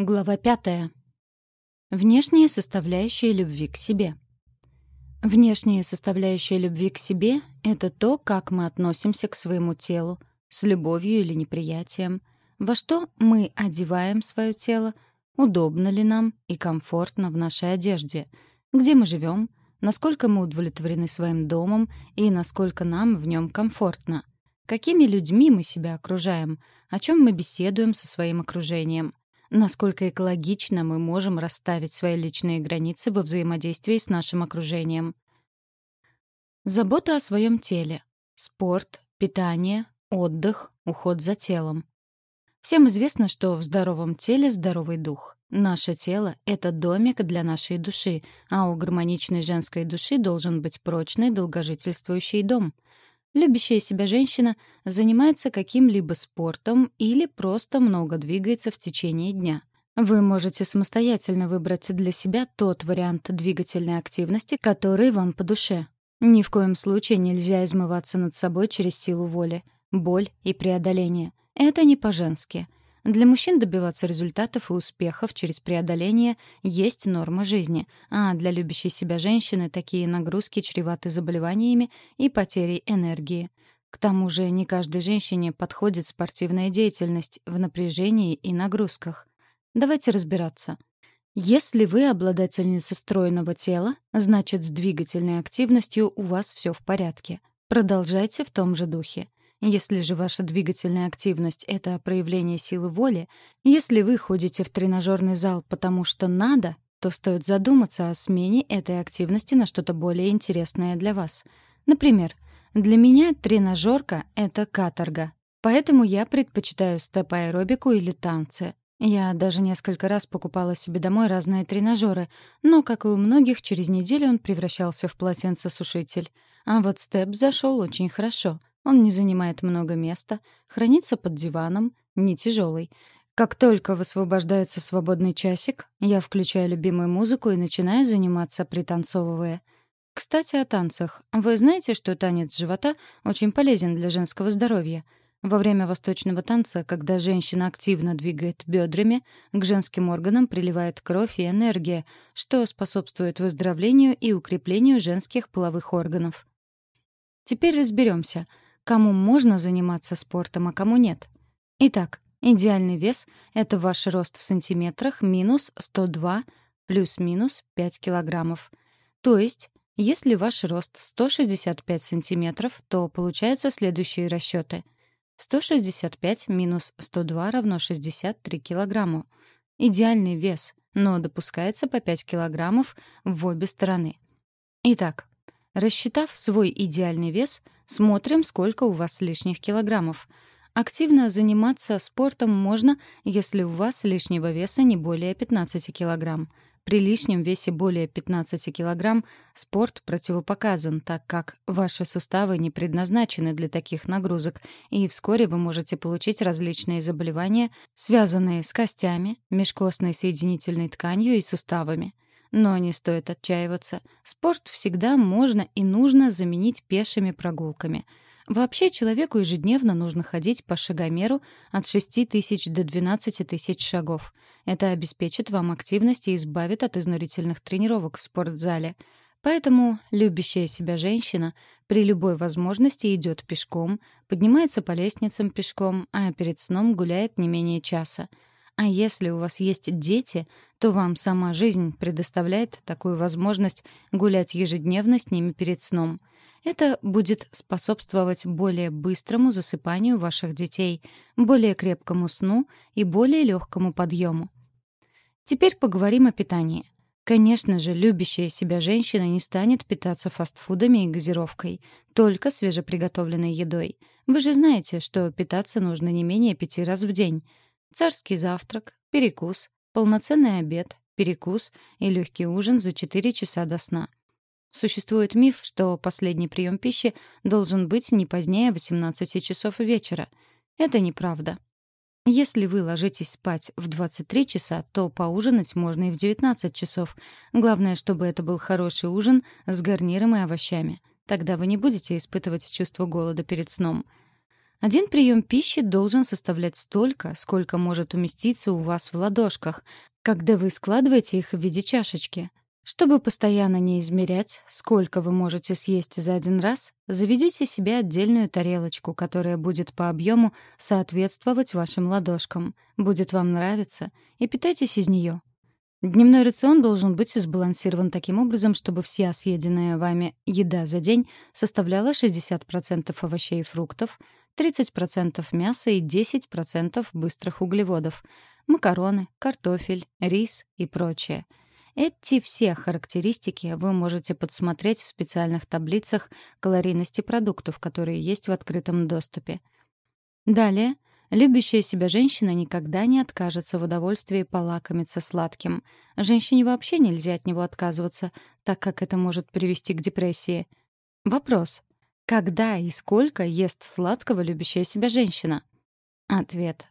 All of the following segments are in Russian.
Глава пятая. Внешние составляющие любви к себе. Внешние составляющие любви к себе — это то, как мы относимся к своему телу, с любовью или неприятием, во что мы одеваем свое тело, удобно ли нам и комфортно в нашей одежде, где мы живем, насколько мы удовлетворены своим домом и насколько нам в нем комфортно, какими людьми мы себя окружаем, о чем мы беседуем со своим окружением — насколько экологично мы можем расставить свои личные границы во взаимодействии с нашим окружением. Забота о своем теле. Спорт, питание, отдых, уход за телом. Всем известно, что в здоровом теле здоровый дух. Наше тело — это домик для нашей души, а у гармоничной женской души должен быть прочный, долгожительствующий дом — Любящая себя женщина занимается каким-либо спортом или просто много двигается в течение дня. Вы можете самостоятельно выбрать для себя тот вариант двигательной активности, который вам по душе. Ни в коем случае нельзя измываться над собой через силу воли, боль и преодоление. Это не по-женски — для мужчин добиваться результатов и успехов через преодоление есть норма жизни, а для любящей себя женщины такие нагрузки чреваты заболеваниями и потерей энергии. К тому же не каждой женщине подходит спортивная деятельность в напряжении и нагрузках. Давайте разбираться. Если вы обладательница стройного тела, значит, с двигательной активностью у вас все в порядке. Продолжайте в том же духе. Если же ваша двигательная активность — это проявление силы воли, если вы ходите в тренажерный зал потому что надо, то стоит задуматься о смене этой активности на что-то более интересное для вас. Например, для меня тренажерка — это каторга. Поэтому я предпочитаю степ-аэробику или танцы. Я даже несколько раз покупала себе домой разные тренажеры, но, как и у многих, через неделю он превращался в полотенцесушитель. А вот степ зашел очень хорошо — он не занимает много места, хранится под диваном, не тяжелый. Как только высвобождается свободный часик, я включаю любимую музыку и начинаю заниматься, пританцовывая. Кстати, о танцах. Вы знаете, что танец живота очень полезен для женского здоровья? Во время восточного танца, когда женщина активно двигает бедрами, к женским органам приливает кровь и энергия, что способствует выздоровлению и укреплению женских половых органов. Теперь разберемся — кому можно заниматься спортом, а кому нет. Итак, идеальный вес — это ваш рост в сантиметрах минус 102 плюс-минус 5 килограммов. То есть, если ваш рост 165 сантиметров, то получаются следующие расчеты. 165 минус 102 равно 63 килограмма. Идеальный вес, но допускается по 5 килограммов в обе стороны. Итак, рассчитав свой идеальный вес — Смотрим, сколько у вас лишних килограммов. Активно заниматься спортом можно, если у вас лишнего веса не более 15 килограмм. При лишнем весе более 15 килограмм спорт противопоказан, так как ваши суставы не предназначены для таких нагрузок, и вскоре вы можете получить различные заболевания, связанные с костями, межкостной соединительной тканью и суставами. Но не стоит отчаиваться. Спорт всегда можно и нужно заменить пешими прогулками. Вообще человеку ежедневно нужно ходить по шагомеру от 6 тысяч до 12 тысяч шагов. Это обеспечит вам активность и избавит от изнурительных тренировок в спортзале. Поэтому любящая себя женщина при любой возможности идет пешком, поднимается по лестницам пешком, а перед сном гуляет не менее часа — а если у вас есть дети, то вам сама жизнь предоставляет такую возможность гулять ежедневно с ними перед сном. Это будет способствовать более быстрому засыпанию ваших детей, более крепкому сну и более легкому подъему. Теперь поговорим о питании. Конечно же, любящая себя женщина не станет питаться фастфудами и газировкой, только свежеприготовленной едой. Вы же знаете, что питаться нужно не менее пяти раз в день — Царский завтрак, перекус, полноценный обед, перекус и легкий ужин за 4 часа до сна. Существует миф, что последний прием пищи должен быть не позднее 18 часов вечера. Это неправда. Если вы ложитесь спать в 23 часа, то поужинать можно и в 19 часов. Главное, чтобы это был хороший ужин с гарниром и овощами. Тогда вы не будете испытывать чувство голода перед сном — Один прием пищи должен составлять столько, сколько может уместиться у вас в ладошках, когда вы складываете их в виде чашечки. Чтобы постоянно не измерять, сколько вы можете съесть за один раз, заведите себе отдельную тарелочку, которая будет по объему соответствовать вашим ладошкам, будет вам нравиться, и питайтесь из нее. Дневной рацион должен быть сбалансирован таким образом, чтобы вся съеденная вами еда за день составляла 60% овощей и фруктов, 30% мяса и 10% быстрых углеводов, макароны, картофель, рис и прочее — эти все характеристики вы можете подсмотреть в специальных таблицах калорийности продуктов, которые есть в открытом доступе. Далее, любящая себя женщина никогда не откажется в удовольствии полакомиться сладким. Женщине вообще нельзя от него отказываться, так как это может привести к депрессии. Вопрос. Когда и сколько ест сладкого любящая себя женщина? Ответ.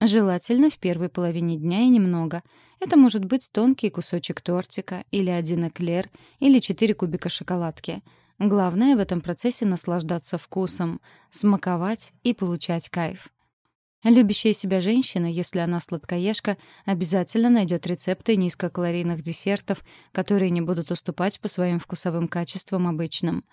Желательно в первой половине дня и немного — это может быть тонкий кусочек тортика, или один эклер, или четыре кубика шоколадки. Главное в этом процессе наслаждаться вкусом, смаковать и получать кайф. Любящая себя женщина, если она сладкоежка, обязательно найдет рецепты низкокалорийных десертов, которые не будут уступать по своим вкусовым качествам обычным.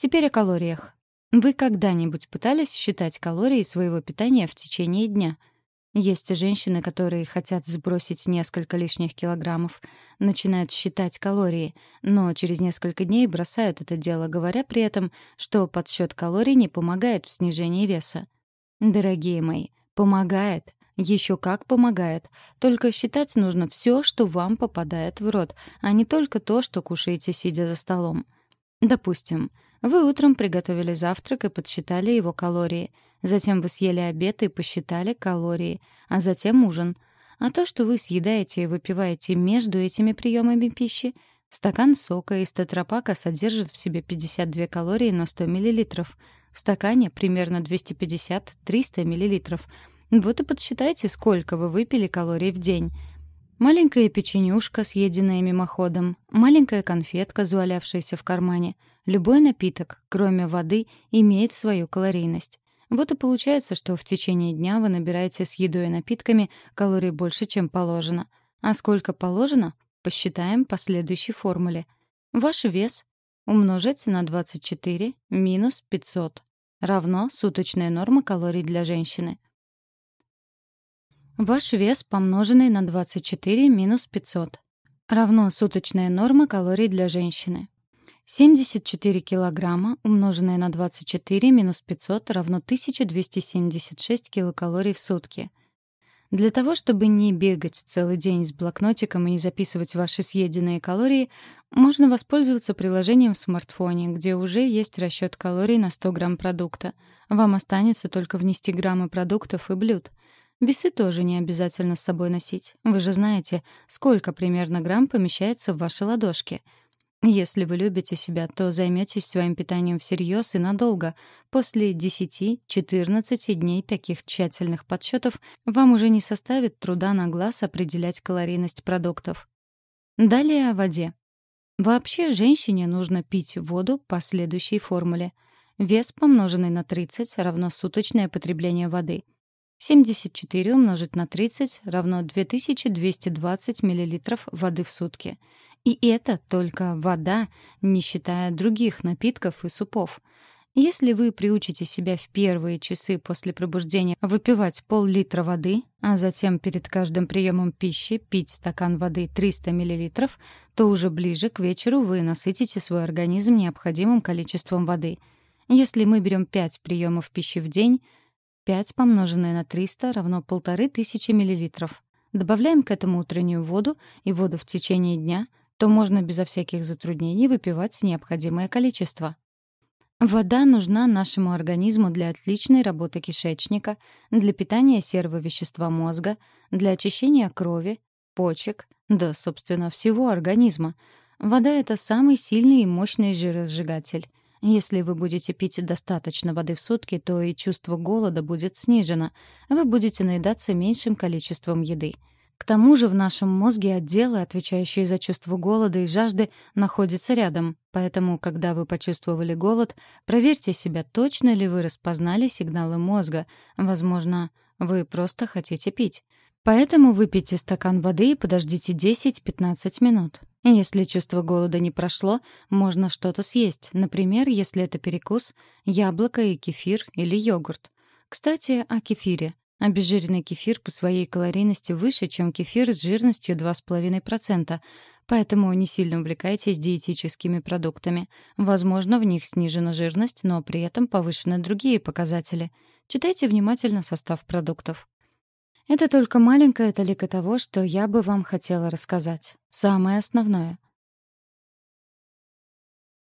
Теперь о калориях. Вы когда-нибудь пытались считать калории своего питания в течение дня — есть женщины, которые хотят сбросить несколько лишних килограммов, начинают считать калории, но через несколько дней бросают это дело, говоря при этом, что подсчет калорий не помогает в снижении веса. Дорогие мои, помогает. Еще как помогает. Только считать нужно все, что вам попадает в рот, а не только то, что кушаете, сидя за столом. Допустим, вы утром приготовили завтрак и подсчитали его калории — Затем вы съели обед и посчитали калории, а затем ужин. А то, что вы съедаете и выпиваете между этими приемами пищи, стакан сока из тетрапака содержит в себе 52 калории на 100 мл. В стакане примерно 250-300 мл. Вот и подсчитайте, сколько вы выпили калорий в день. Маленькая печенюшка, съеденная мимоходом, маленькая конфетка, завалявшаяся в кармане. Любой напиток, кроме воды, имеет свою калорийность. Вот и получается, что в течение дня вы набираете с едой и напитками калорий больше, чем положено. А сколько положено, посчитаем по следующей формуле. Ваш вес умножить на 24 минус 500 равно суточная норма калорий для женщины. Ваш вес, помноженный на 24 минус 500, равно суточная норма калорий для женщины. 74 килограмма, умноженное на 24 минус 500 равно 1276 килокалорий в сутки. Для того, чтобы не бегать целый день с блокнотиком и не записывать ваши съеденные калории, можно воспользоваться приложением в смартфоне, где уже есть расчет калорий на 100 грамм продукта. Вам останется только внести граммы продуктов и блюд. Весы тоже не обязательно с собой носить. Вы же знаете, сколько примерно грамм помещается в вашей ладошке — если вы любите себя, то займетесь своим питанием всерьез и надолго. После 10-14 дней таких тщательных подсчетов вам уже не составит труда на глаз определять калорийность продуктов. Далее о воде. Вообще женщине нужно пить воду по следующей формуле. Вес, помноженный на 30, равно суточное потребление воды. 74 умножить на 30 равно 2220 мл воды в сутки. И это только вода, не считая других напитков и супов. Если вы приучите себя в первые часы после пробуждения выпивать пол-литра воды, а затем перед каждым приемом пищи пить стакан воды 300 мл, то уже ближе к вечеру вы насытите свой организм необходимым количеством воды. Если мы берем 5 приемов пищи в день, 5 помноженное на 300 равно 1500 мл. Добавляем к этому утреннюю воду и воду в течение дня — то можно безо всяких затруднений выпивать необходимое количество. Вода нужна нашему организму для отличной работы кишечника, для питания серого вещества мозга, для очищения крови, почек, да, собственно, всего организма. Вода — это самый сильный и мощный жиросжигатель. Если вы будете пить достаточно воды в сутки, то и чувство голода будет снижено. Вы будете наедаться меньшим количеством еды. К тому же в нашем мозге отделы, отвечающие за чувство голода и жажды, находятся рядом. Поэтому, когда вы почувствовали голод, проверьте себя, точно ли вы распознали сигналы мозга. Возможно, вы просто хотите пить. Поэтому выпейте стакан воды и подождите 10-15 минут. Если чувство голода не прошло, можно что-то съесть. Например, если это перекус, яблоко и кефир или йогурт. Кстати, о кефире. Обезжиренный кефир по своей калорийности выше, чем кефир с жирностью 2,5%, поэтому не сильно увлекайтесь диетическими продуктами. Возможно, в них снижена жирность, но при этом повышены другие показатели. Читайте внимательно состав продуктов. Это только маленькая талика того, что я бы вам хотела рассказать. Самое основное.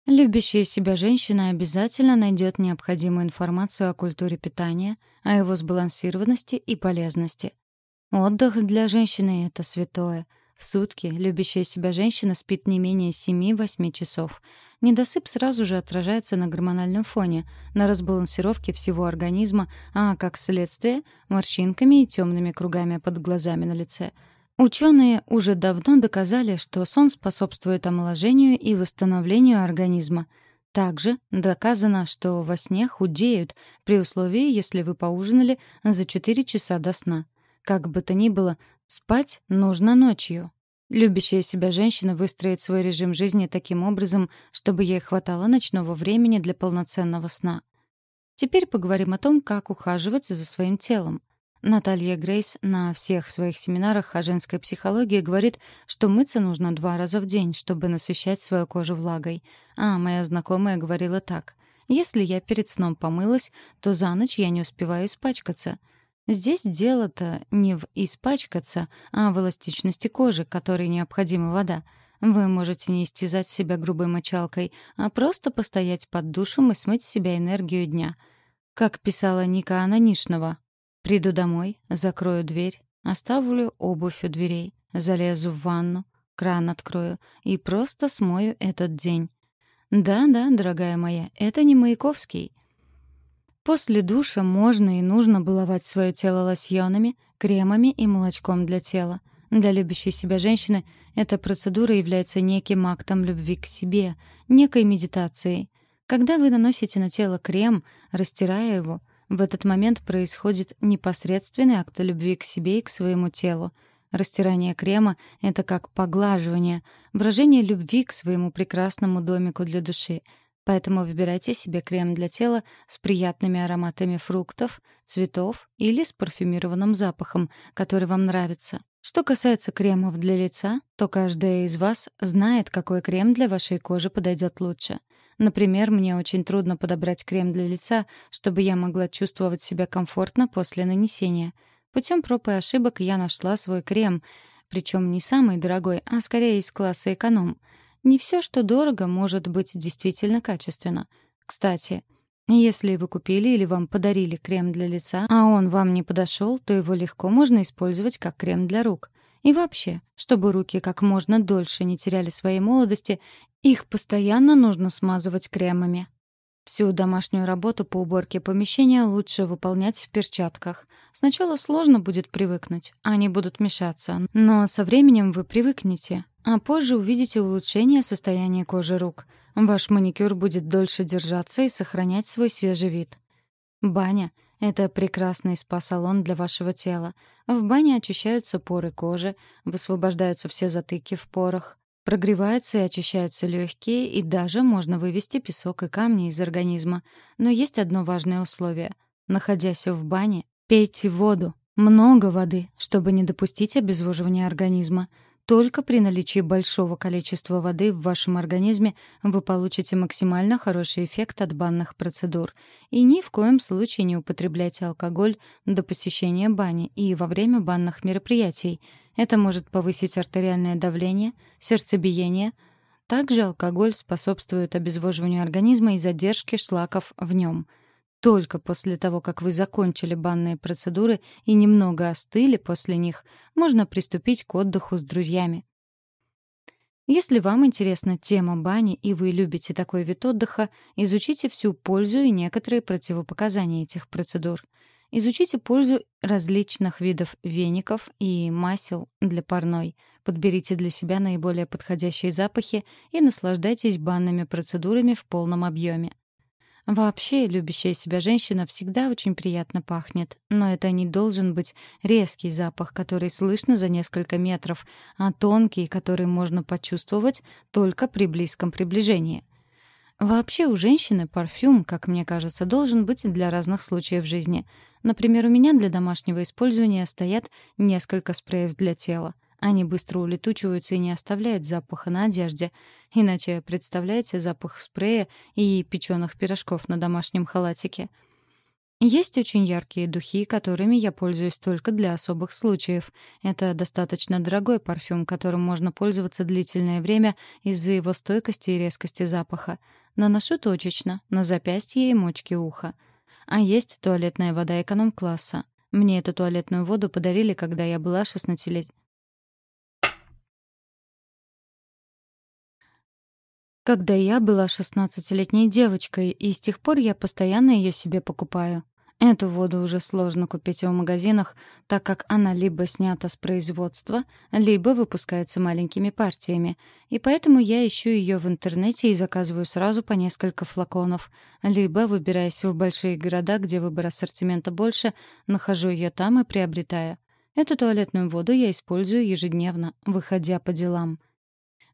Любящая себя женщина обязательно найдет необходимую информацию о культуре питания, о его сбалансированности и полезности. Отдых для женщины — это святое. В сутки любящая себя женщина спит не менее 7-8 часов. Недосып сразу же отражается на гормональном фоне, на разбалансировке всего организма, а, как следствие, морщинками и темными кругами под глазами на лице — Ученые уже давно доказали, что сон способствует омоложению и восстановлению организма. Также доказано, что во сне худеют, при условии, если вы поужинали за 4 часа до сна. Как бы то ни было, спать нужно ночью. Любящая себя женщина выстроит свой режим жизни таким образом, чтобы ей хватало ночного времени для полноценного сна. Теперь поговорим о том, как ухаживать за своим телом. Наталья Грейс на всех своих семинарах о женской психологии говорит, что мыться нужно два раза в день, чтобы насыщать свою кожу влагой. А моя знакомая говорила так. «Если я перед сном помылась, то за ночь я не успеваю испачкаться». Здесь дело-то не в испачкаться, а в эластичности кожи, которой необходима вода. Вы можете не истязать себя грубой мочалкой, а просто постоять под душем и смыть с себя энергию дня. Как писала Ника Ананишнова, Приду домой, закрою дверь, оставлю обувь у дверей, залезу в ванну, кран открою и просто смою этот день. Да-да, дорогая моя, это не Маяковский. После душа можно и нужно баловать свое тело лосьонами, кремами и молочком для тела. Для любящей себя женщины эта процедура является неким актом любви к себе, некой медитацией. Когда вы наносите на тело крем, растирая его — в этот момент происходит непосредственный акт любви к себе и к своему телу. Растирание крема — это как поглаживание, выражение любви к своему прекрасному домику для души. Поэтому выбирайте себе крем для тела с приятными ароматами фруктов, цветов или с парфюмированным запахом, который вам нравится. Что касается кремов для лица, то каждая из вас знает, какой крем для вашей кожи подойдет лучше — Например, мне очень трудно подобрать крем для лица, чтобы я могла чувствовать себя комфортно после нанесения. Путем проб и ошибок я нашла свой крем, причем не самый дорогой, а скорее из класса эконом. Не все, что дорого, может быть действительно качественно. Кстати, если вы купили или вам подарили крем для лица, а он вам не подошел, то его легко можно использовать как крем для рук. И вообще, чтобы руки как можно дольше не теряли своей молодости, их постоянно нужно смазывать кремами. Всю домашнюю работу по уборке помещения лучше выполнять в перчатках. Сначала сложно будет привыкнуть, они будут мешаться, но со временем вы привыкнете, а позже увидите улучшение состояния кожи рук. Ваш маникюр будет дольше держаться и сохранять свой свежий вид. Баня это прекрасный спа-салон для вашего тела. В бане очищаются поры кожи, высвобождаются все затыки в порах, прогреваются и очищаются легкие, и даже можно вывести песок и камни из организма. Но есть одно важное условие. Находясь в бане, пейте воду, много воды, чтобы не допустить обезвоживания организма. Только при наличии большого количества воды в вашем организме вы получите максимально хороший эффект от банных процедур. И ни в коем случае не употребляйте алкоголь до посещения бани и во время банных мероприятий. Это может повысить артериальное давление, сердцебиение. Также алкоголь способствует обезвоживанию организма и задержке шлаков в нем — только после того, как вы закончили банные процедуры и немного остыли после них, можно приступить к отдыху с друзьями. Если вам интересна тема бани и вы любите такой вид отдыха, изучите всю пользу и некоторые противопоказания этих процедур. Изучите пользу различных видов веников и масел для парной. Подберите для себя наиболее подходящие запахи и наслаждайтесь банными процедурами в полном объеме. Вообще, любящая себя женщина всегда очень приятно пахнет, но это не должен быть резкий запах, который слышно за несколько метров, а тонкий, который можно почувствовать только при близком приближении. Вообще у женщины парфюм, как мне кажется, должен быть для разных случаев жизни. Например, у меня для домашнего использования стоят несколько спреев для тела. Они быстро улетучиваются и не оставляют запаха на одежде. Иначе представляете запах спрея и печеных пирожков на домашнем халатике. Есть очень яркие духи, которыми я пользуюсь только для особых случаев. Это достаточно дорогой парфюм, которым можно пользоваться длительное время из-за его стойкости и резкости запаха. Наношу точечно, на запястье и мочки уха. А есть туалетная вода эконом-класса. Мне эту туалетную воду подарили, когда я была 16-летней. Когда я была шестнадцатилетней девочкой, и с тех пор я постоянно ее себе покупаю. Эту воду уже сложно купить в магазинах, так как она либо снята с производства, либо выпускается маленькими партиями. И поэтому я ищу ее в интернете и заказываю сразу по несколько флаконов. Либо, выбираясь в большие города, где выбор ассортимента больше, нахожу ее там и приобретаю. Эту туалетную воду я использую ежедневно, выходя по делам.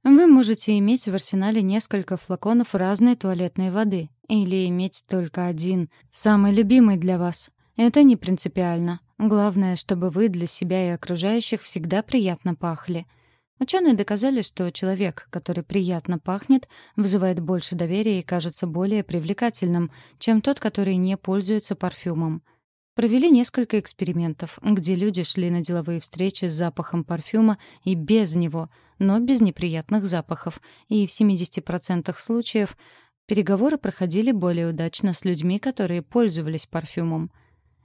Вы можете иметь в арсенале несколько флаконов разной туалетной воды или иметь только один, самый любимый для вас. Это не принципиально. Главное, чтобы вы для себя и окружающих всегда приятно пахли. Ученые доказали, что человек, который приятно пахнет, вызывает больше доверия и кажется более привлекательным, чем тот, который не пользуется парфюмом. Провели несколько экспериментов, где люди шли на деловые встречи с запахом парфюма и без него — но без неприятных запахов, и в 70% случаев переговоры проходили более удачно с людьми, которые пользовались парфюмом.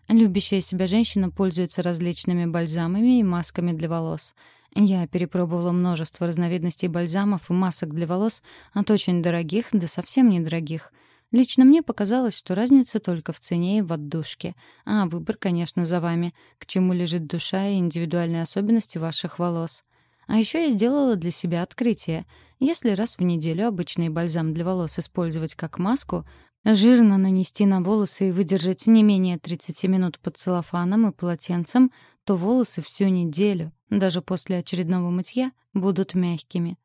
Любящая себя женщина пользуется различными бальзамами и масками для волос. Я перепробовала множество разновидностей бальзамов и масок для волос, от очень дорогих до совсем недорогих. Лично мне показалось, что разница только в цене и в отдушке. А выбор, конечно, за вами, к чему лежит душа и индивидуальные особенности ваших волос. А еще я сделала для себя открытие. Если раз в неделю обычный бальзам для волос использовать как маску, жирно нанести на волосы и выдержать не менее 30 минут под целлофаном и полотенцем, то волосы всю неделю, даже после очередного мытья, будут мягкими.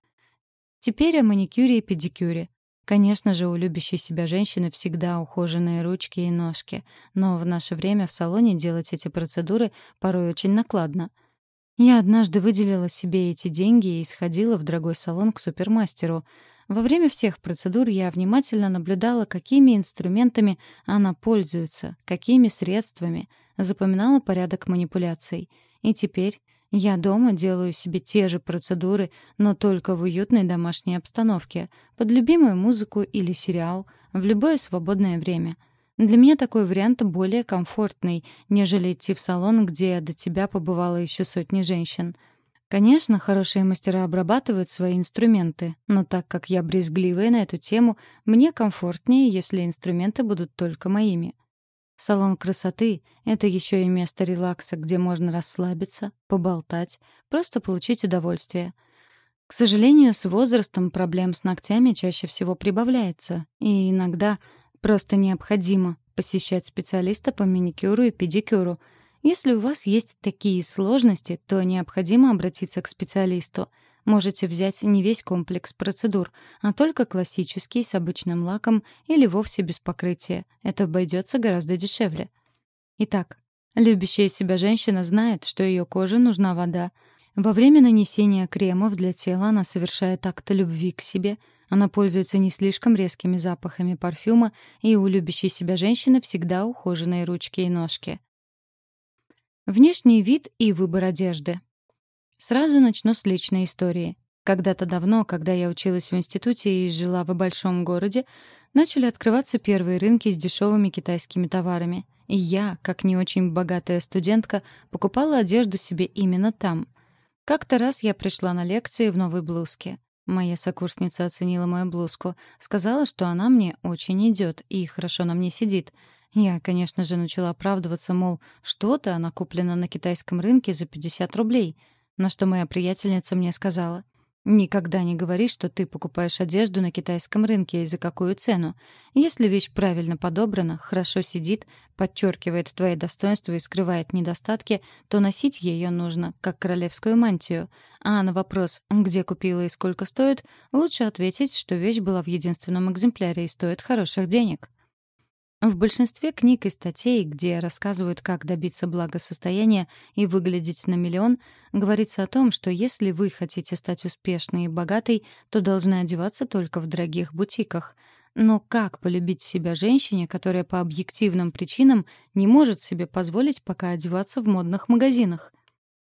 Теперь о маникюре и педикюре. Конечно же, у любящей себя женщины всегда ухоженные ручки и ножки, но в наше время в салоне делать эти процедуры порой очень накладно — я однажды выделила себе эти деньги и сходила в дорогой салон к супермастеру. Во время всех процедур я внимательно наблюдала, какими инструментами она пользуется, какими средствами, запоминала порядок манипуляций. И теперь я дома делаю себе те же процедуры, но только в уютной домашней обстановке, под любимую музыку или сериал, в любое свободное время — для меня такой вариант более комфортный, нежели идти в салон, где до тебя побывало еще сотни женщин. Конечно, хорошие мастера обрабатывают свои инструменты, но так как я брезгливая на эту тему, мне комфортнее, если инструменты будут только моими. Салон красоты — это еще и место релакса, где можно расслабиться, поболтать, просто получить удовольствие. К сожалению, с возрастом проблем с ногтями чаще всего прибавляется, и иногда Просто необходимо посещать специалиста по маникюру и педикюру. Если у вас есть такие сложности, то необходимо обратиться к специалисту. Можете взять не весь комплекс процедур, а только классический с обычным лаком или вовсе без покрытия. Это обойдется гораздо дешевле. Итак, любящая себя женщина знает, что ее коже нужна вода. Во время нанесения кремов для тела она совершает акт любви к себе — она пользуется не слишком резкими запахами парфюма, и у любящей себя женщины всегда ухоженные ручки и ножки. Внешний вид и выбор одежды. Сразу начну с личной истории. Когда-то давно, когда я училась в институте и жила в большом городе, начали открываться первые рынки с дешевыми китайскими товарами. И я, как не очень богатая студентка, покупала одежду себе именно там. Как-то раз я пришла на лекции в новой блузке. Моя сокурсница оценила мою блузку. Сказала, что она мне очень идет и хорошо на мне сидит. Я, конечно же, начала оправдываться, мол, что-то она куплена на китайском рынке за 50 рублей. На что моя приятельница мне сказала — Никогда не говори, что ты покупаешь одежду на китайском рынке и за какую цену. Если вещь правильно подобрана, хорошо сидит, подчеркивает твои достоинства и скрывает недостатки, то носить ее нужно, как королевскую мантию. А на вопрос «где купила и сколько стоит?» лучше ответить, что вещь была в единственном экземпляре и стоит хороших денег. В большинстве книг и статей, где рассказывают, как добиться благосостояния и выглядеть на миллион, говорится о том, что если вы хотите стать успешной и богатой, то должны одеваться только в дорогих бутиках. Но как полюбить себя женщине, которая по объективным причинам не может себе позволить пока одеваться в модных магазинах?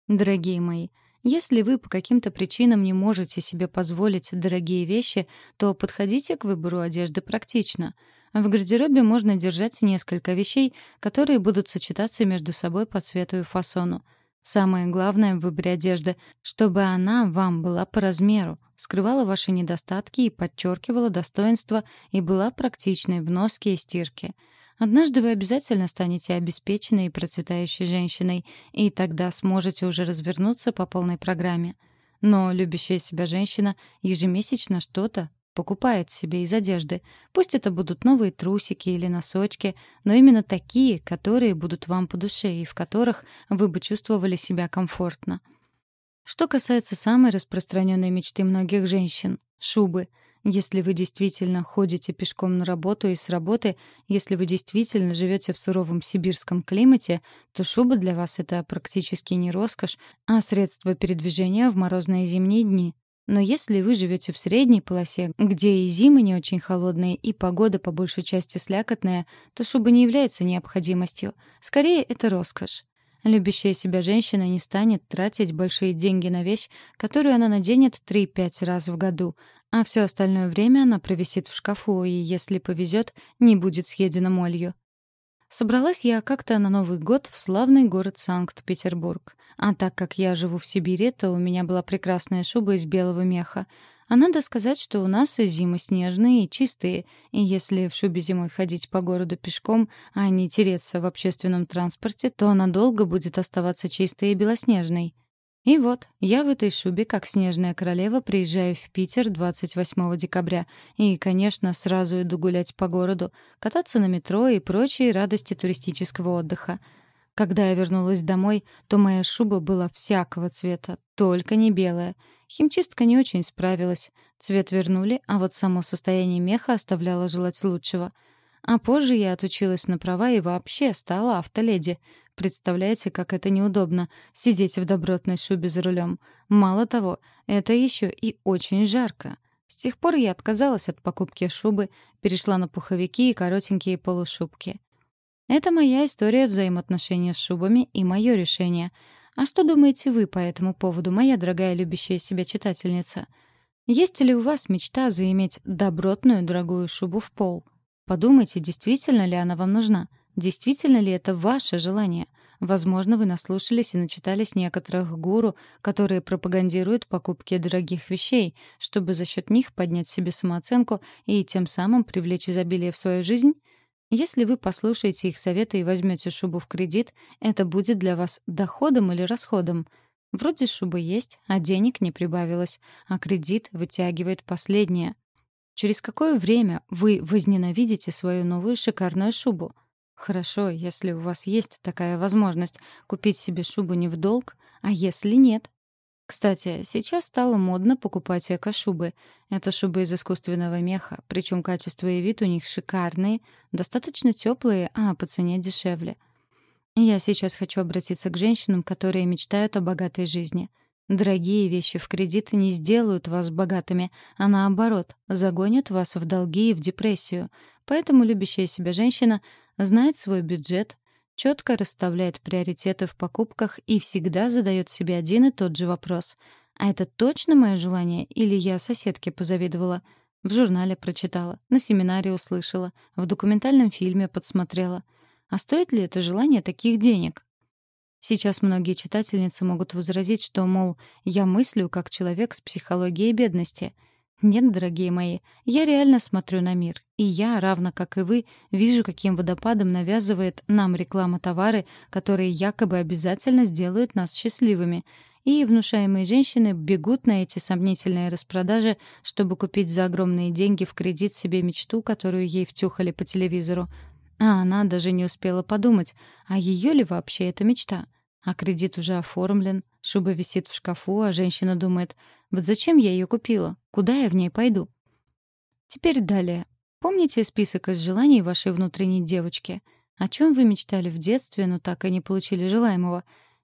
Дорогие мои, если вы по каким-то причинам не можете себе позволить дорогие вещи, то подходите к выбору одежды практично — в гардеробе можно держать несколько вещей, которые будут сочетаться между собой по цвету и фасону. Самое главное в выборе одежды, чтобы она вам была по размеру, скрывала ваши недостатки и подчеркивала достоинства и была практичной в носке и стирке. Однажды вы обязательно станете обеспеченной и процветающей женщиной, и тогда сможете уже развернуться по полной программе. Но любящая себя женщина ежемесячно что-то покупает себе из одежды. Пусть это будут новые трусики или носочки, но именно такие, которые будут вам по душе и в которых вы бы чувствовали себя комфортно. Что касается самой распространенной мечты многих женщин — шубы. Если вы действительно ходите пешком на работу и с работы, если вы действительно живете в суровом сибирском климате, то шуба для вас — это практически не роскошь, а средство передвижения в морозные зимние дни. Но если вы живете в средней полосе, где и зимы не очень холодные, и погода по большей части слякотная, то шуба не является необходимостью. Скорее, это роскошь. Любящая себя женщина не станет тратить большие деньги на вещь, которую она наденет 3-5 раз в году, а все остальное время она провисит в шкафу и, если повезет, не будет съедена молью. Собралась я как-то на Новый год в славный город Санкт-Петербург. А так как я живу в Сибири, то у меня была прекрасная шуба из белого меха. А надо сказать, что у нас зимы снежные и чистые, и если в шубе зимой ходить по городу пешком, а не тереться в общественном транспорте, то она долго будет оставаться чистой и белоснежной. И вот, я в этой шубе, как снежная королева, приезжаю в Питер 28 декабря. И, конечно, сразу иду гулять по городу, кататься на метро и прочие радости туристического отдыха. Когда я вернулась домой, то моя шуба была всякого цвета, только не белая. Химчистка не очень справилась. Цвет вернули, а вот само состояние меха оставляло желать лучшего. А позже я отучилась на права и вообще стала автоледи — Представляете, как это неудобно — сидеть в добротной шубе за рулем. Мало того, это еще и очень жарко. С тех пор я отказалась от покупки шубы, перешла на пуховики и коротенькие полушубки. Это моя история взаимоотношения с шубами и мое решение. А что думаете вы по этому поводу, моя дорогая любящая себя читательница? Есть ли у вас мечта заиметь добротную дорогую шубу в пол? Подумайте, действительно ли она вам нужна. Действительно ли это ваше желание? Возможно, вы наслушались и начитались некоторых гуру, которые пропагандируют покупки дорогих вещей, чтобы за счет них поднять себе самооценку и тем самым привлечь изобилие в свою жизнь? Если вы послушаете их советы и возьмете шубу в кредит, это будет для вас доходом или расходом. Вроде шубы есть, а денег не прибавилось, а кредит вытягивает последнее. Через какое время вы возненавидите свою новую шикарную шубу? Хорошо, если у вас есть такая возможность купить себе шубу не в долг, а если нет? Кстати, сейчас стало модно покупать эко-шубы. Это шубы из искусственного меха, причем качество и вид у них шикарные, достаточно теплые, а по цене дешевле. Я сейчас хочу обратиться к женщинам, которые мечтают о богатой жизни. Дорогие вещи в кредит не сделают вас богатыми, а наоборот, загонят вас в долги и в депрессию. Поэтому любящая себя женщина знает свой бюджет, четко расставляет приоритеты в покупках и всегда задает себе один и тот же вопрос. А это точно мое желание или я соседке позавидовала? В журнале прочитала, на семинаре услышала, в документальном фильме подсмотрела. А стоит ли это желание таких денег? Сейчас многие читательницы могут возразить, что, мол, я мыслю как человек с психологией бедности — Нет, дорогие мои, я реально смотрю на мир. И я, равно как и вы, вижу, каким водопадом навязывает нам реклама товары, которые якобы обязательно сделают нас счастливыми. И внушаемые женщины бегут на эти сомнительные распродажи, чтобы купить за огромные деньги в кредит себе мечту, которую ей втюхали по телевизору. А она даже не успела подумать, а ее ли вообще эта мечта? А кредит уже оформлен, шуба висит в шкафу, а женщина думает, вот зачем я ее купила? Куда я в ней пойду? Теперь далее. Помните список из желаний вашей внутренней девочки? О чем вы мечтали в детстве, но так и не получили желаемого?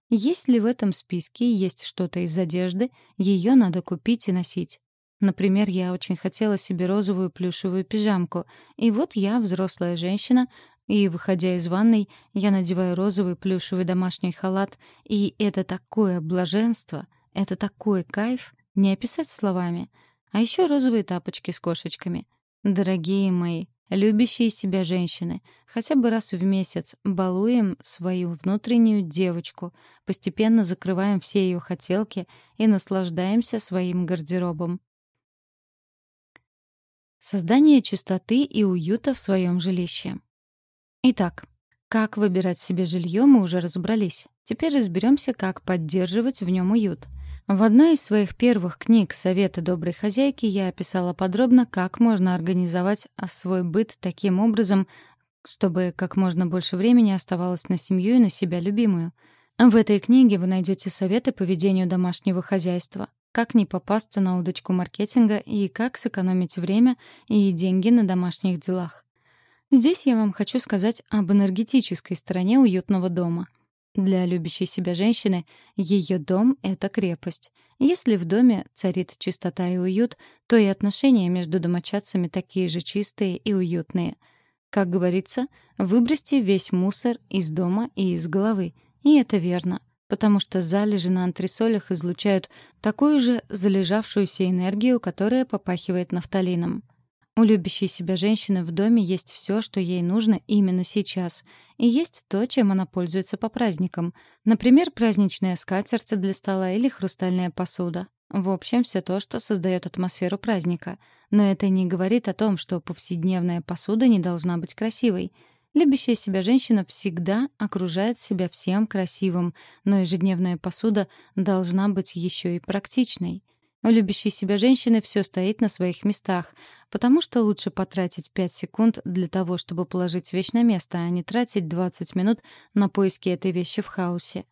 Если в этом списке есть что-то из одежды, ее надо купить и носить. Например, я очень хотела себе розовую плюшевую пижамку, и вот я, взрослая женщина, и, выходя из ванной, я надеваю розовый плюшевый домашний халат, и это такое блаженство, это такой кайф, не описать словами. А еще розовые тапочки с кошечками. Дорогие мои, любящие себя женщины, хотя бы раз в месяц балуем свою внутреннюю девочку, постепенно закрываем все ее хотелки и наслаждаемся своим гардеробом. Создание чистоты и уюта в своем жилище. Итак, как выбирать себе жилье, мы уже разобрались. Теперь разберемся, как поддерживать в нем уют. В одной из своих первых книг «Советы доброй хозяйки» я описала подробно, как можно организовать свой быт таким образом, чтобы как можно больше времени оставалось на семью и на себя любимую. В этой книге вы найдете советы по ведению домашнего хозяйства, как не попасться на удочку маркетинга и как сэкономить время и деньги на домашних делах. Здесь я вам хочу сказать об энергетической стороне уютного дома. Для любящей себя женщины ее дом — это крепость. Если в доме царит чистота и уют, то и отношения между домочадцами такие же чистые и уютные. Как говорится, выбросьте весь мусор из дома и из головы. И это верно — потому что залежи на антресолях излучают такую же залежавшуюся энергию, которая попахивает нафталином. У любящей себя женщины в доме есть все, что ей нужно именно сейчас. И есть то, чем она пользуется по праздникам. Например, праздничная скатерть для стола или хрустальная посуда. В общем, все то, что создает атмосферу праздника. Но это не говорит о том, что повседневная посуда не должна быть красивой — Любящая себя женщина всегда окружает себя всем красивым, но ежедневная посуда должна быть еще и практичной. У любящей себя женщины все стоит на своих местах, потому что лучше потратить 5 секунд для того, чтобы положить вещь на место, а не тратить 20 минут на поиски этой вещи в хаосе.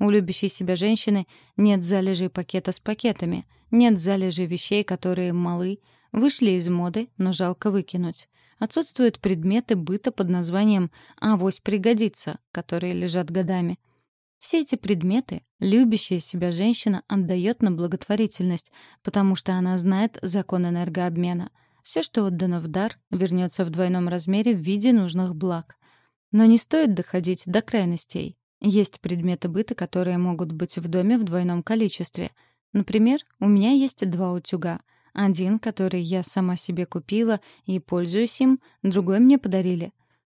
У любящей себя женщины нет залежей пакета с пакетами, нет залежей вещей, которые малы, вышли из моды, но жалко выкинуть. Отсутствуют предметы быта под названием «авось пригодится», которые лежат годами. Все эти предметы любящая себя женщина отдает на благотворительность, потому что она знает закон энергообмена. Все, что отдано в дар, вернется в двойном размере в виде нужных благ. Но не стоит доходить до крайностей. Есть предметы быта, которые могут быть в доме в двойном количестве. Например, у меня есть два утюга — один, который я сама себе купила и пользуюсь им, другой мне подарили.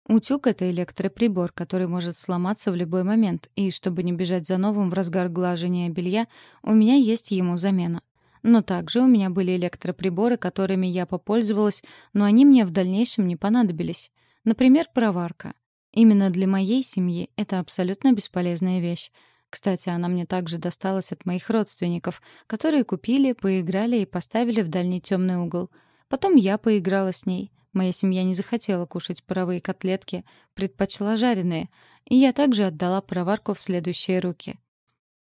Утюг — это электроприбор, который может сломаться в любой момент, и чтобы не бежать за новым в разгар глажения белья, у меня есть ему замена. Но также у меня были электроприборы, которыми я попользовалась, но они мне в дальнейшем не понадобились. Например, проварка. Именно для моей семьи это абсолютно бесполезная вещь. Кстати, она мне также досталась от моих родственников, которые купили, поиграли и поставили в дальний темный угол. Потом я поиграла с ней. Моя семья не захотела кушать паровые котлетки, предпочла жареные, и я также отдала пароварку в следующие руки.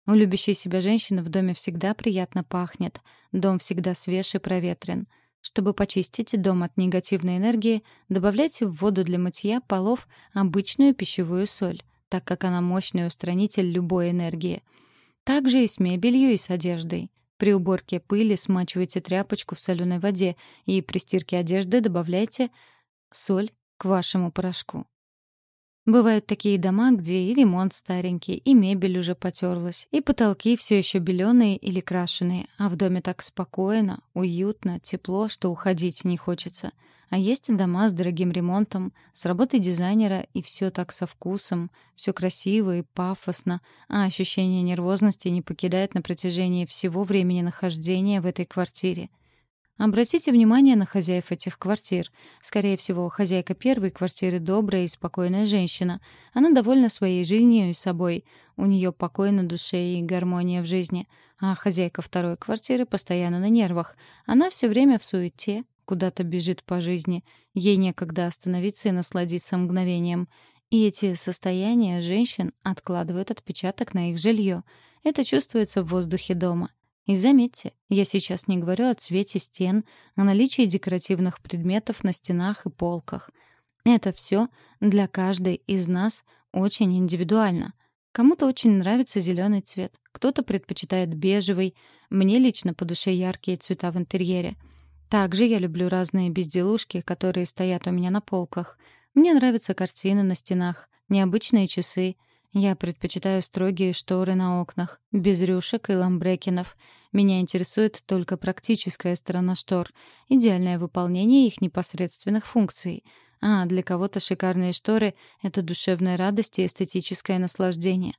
У любящей себя женщины в доме всегда приятно пахнет, дом всегда свеж и проветрен. Чтобы почистить дом от негативной энергии, добавляйте в воду для мытья полов обычную пищевую соль так как она мощный устранитель любой энергии. Также и с мебелью, и с одеждой. При уборке пыли смачивайте тряпочку в соленой воде и при стирке одежды добавляйте соль к вашему порошку. Бывают такие дома, где и ремонт старенький, и мебель уже потерлась, и потолки все еще беленые или крашеные, а в доме так спокойно, уютно, тепло, что уходить не хочется — а есть дома с дорогим ремонтом, с работой дизайнера, и все так со вкусом, все красиво и пафосно, а ощущение нервозности не покидает на протяжении всего времени нахождения в этой квартире. Обратите внимание на хозяев этих квартир. Скорее всего, хозяйка первой квартиры добрая и спокойная женщина. Она довольна своей жизнью и собой. У нее покой на душе и гармония в жизни. А хозяйка второй квартиры постоянно на нервах. Она все время в суете, куда-то бежит по жизни. Ей некогда остановиться и насладиться мгновением. И эти состояния женщин откладывают отпечаток на их жилье. Это чувствуется в воздухе дома. И заметьте, я сейчас не говорю о цвете стен, о наличии декоративных предметов на стенах и полках. Это все для каждой из нас очень индивидуально. Кому-то очень нравится зеленый цвет, кто-то предпочитает бежевый. Мне лично по душе яркие цвета в интерьере. Также я люблю разные безделушки, которые стоят у меня на полках. Мне нравятся картины на стенах, необычные часы — я предпочитаю строгие шторы на окнах, без рюшек и ламбрекенов. Меня интересует только практическая сторона штор, идеальное выполнение их непосредственных функций. А для кого-то шикарные шторы — это душевная радость и эстетическое наслаждение.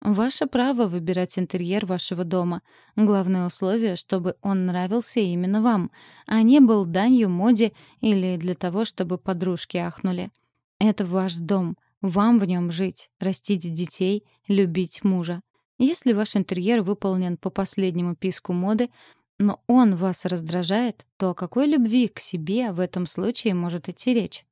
Ваше право выбирать интерьер вашего дома. Главное условие, чтобы он нравился именно вам, а не был данью моде или для того, чтобы подружки ахнули. Это ваш дом — вам в нем жить, растить детей, любить мужа. Если ваш интерьер выполнен по последнему писку моды, но он вас раздражает, то о какой любви к себе в этом случае может идти речь?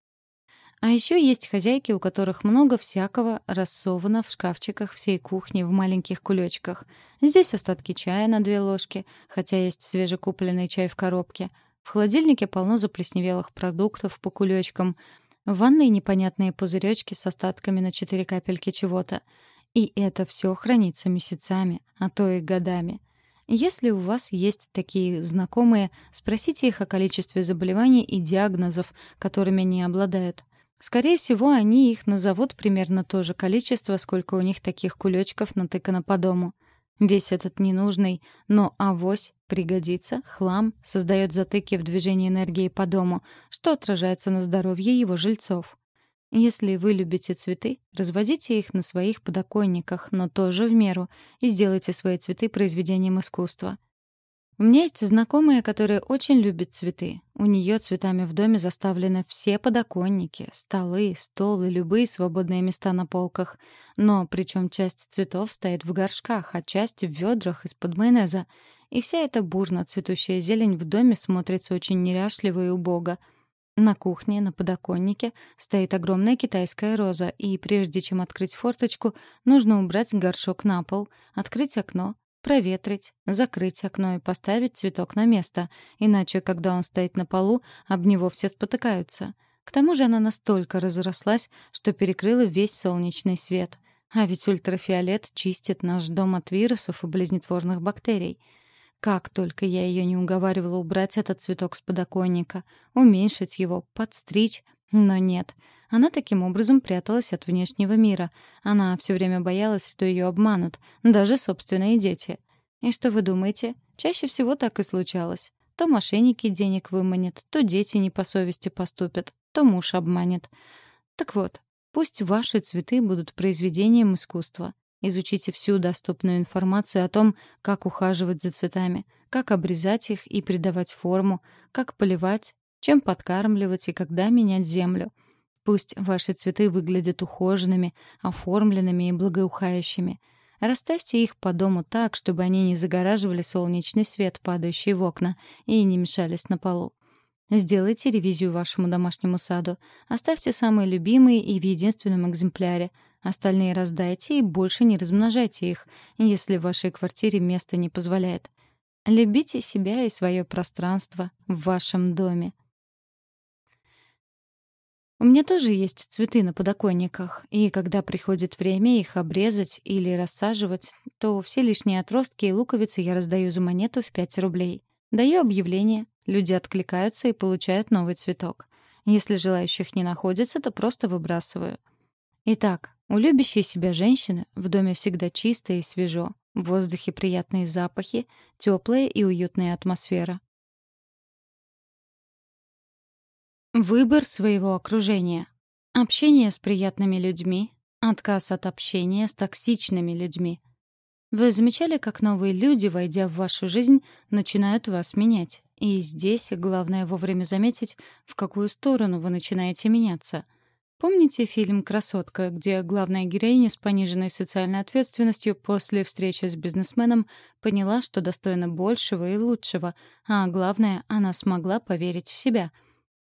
А еще есть хозяйки, у которых много всякого рассовано в шкафчиках всей кухни в маленьких кулечках. Здесь остатки чая на две ложки, хотя есть свежекупленный чай в коробке. В холодильнике полно заплесневелых продуктов по кулечкам — в ванной непонятные пузыречки с остатками на четыре капельки чего-то. И это все хранится месяцами, а то и годами. Если у вас есть такие знакомые, спросите их о количестве заболеваний и диагнозов, которыми они обладают. Скорее всего, они их назовут примерно то же количество, сколько у них таких кулечков натыкано по дому. Весь этот ненужный, но авось пригодится, хлам создает затыки в движении энергии по дому, что отражается на здоровье его жильцов. Если вы любите цветы, разводите их на своих подоконниках, но тоже в меру, и сделайте свои цветы произведением искусства. У меня есть знакомая, которая очень любит цветы. У нее цветами в доме заставлены все подоконники, столы, стол и любые свободные места на полках. Но причем часть цветов стоит в горшках, а часть в ведрах из-под майонеза. И вся эта бурно цветущая зелень в доме смотрится очень неряшливо и убого. На кухне, на подоконнике, стоит огромная китайская роза, и прежде чем открыть форточку, нужно убрать горшок на пол, открыть окно, проветрить, закрыть окно и поставить цветок на место, иначе, когда он стоит на полу, об него все спотыкаются. К тому же она настолько разрослась, что перекрыла весь солнечный свет. А ведь ультрафиолет чистит наш дом от вирусов и болезнетворных бактерий. Как только я ее не уговаривала убрать этот цветок с подоконника, уменьшить его, подстричь, но нет — она таким образом пряталась от внешнего мира. Она все время боялась, что ее обманут, даже собственные дети. И что вы думаете? Чаще всего так и случалось. То мошенники денег выманят, то дети не по совести поступят, то муж обманет. Так вот, пусть ваши цветы будут произведением искусства. Изучите всю доступную информацию о том, как ухаживать за цветами, как обрезать их и придавать форму, как поливать, чем подкармливать и когда менять землю — Пусть ваши цветы выглядят ухоженными, оформленными и благоухающими. Расставьте их по дому так, чтобы они не загораживали солнечный свет, падающий в окна, и не мешались на полу. Сделайте ревизию вашему домашнему саду. Оставьте самые любимые и в единственном экземпляре. Остальные раздайте и больше не размножайте их, если в вашей квартире место не позволяет. Любите себя и свое пространство в вашем доме. У меня тоже есть цветы на подоконниках, и когда приходит время их обрезать или рассаживать, то все лишние отростки и луковицы я раздаю за монету в 5 рублей. Даю объявление, люди откликаются и получают новый цветок. Если желающих не находится, то просто выбрасываю. Итак, у любящей себя женщины в доме всегда чисто и свежо, в воздухе приятные запахи, теплая и уютная атмосфера. Выбор своего окружения. Общение с приятными людьми. Отказ от общения с токсичными людьми. Вы замечали, как новые люди, войдя в вашу жизнь, начинают вас менять? И здесь главное вовремя заметить, в какую сторону вы начинаете меняться — Помните фильм «Красотка», где главная героиня с пониженной социальной ответственностью после встречи с бизнесменом поняла, что достойна большего и лучшего, а главное, она смогла поверить в себя.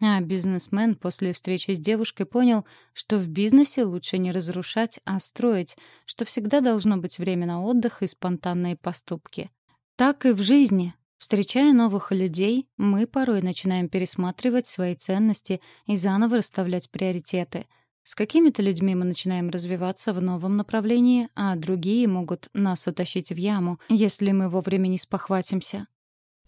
А бизнесмен после встречи с девушкой понял, что в бизнесе лучше не разрушать, а строить, что всегда должно быть время на отдых и спонтанные поступки. Так и в жизни. Встречая новых людей, мы порой начинаем пересматривать свои ценности и заново расставлять приоритеты. С какими-то людьми мы начинаем развиваться в новом направлении, а другие могут нас утащить в яму, если мы вовремя не спохватимся.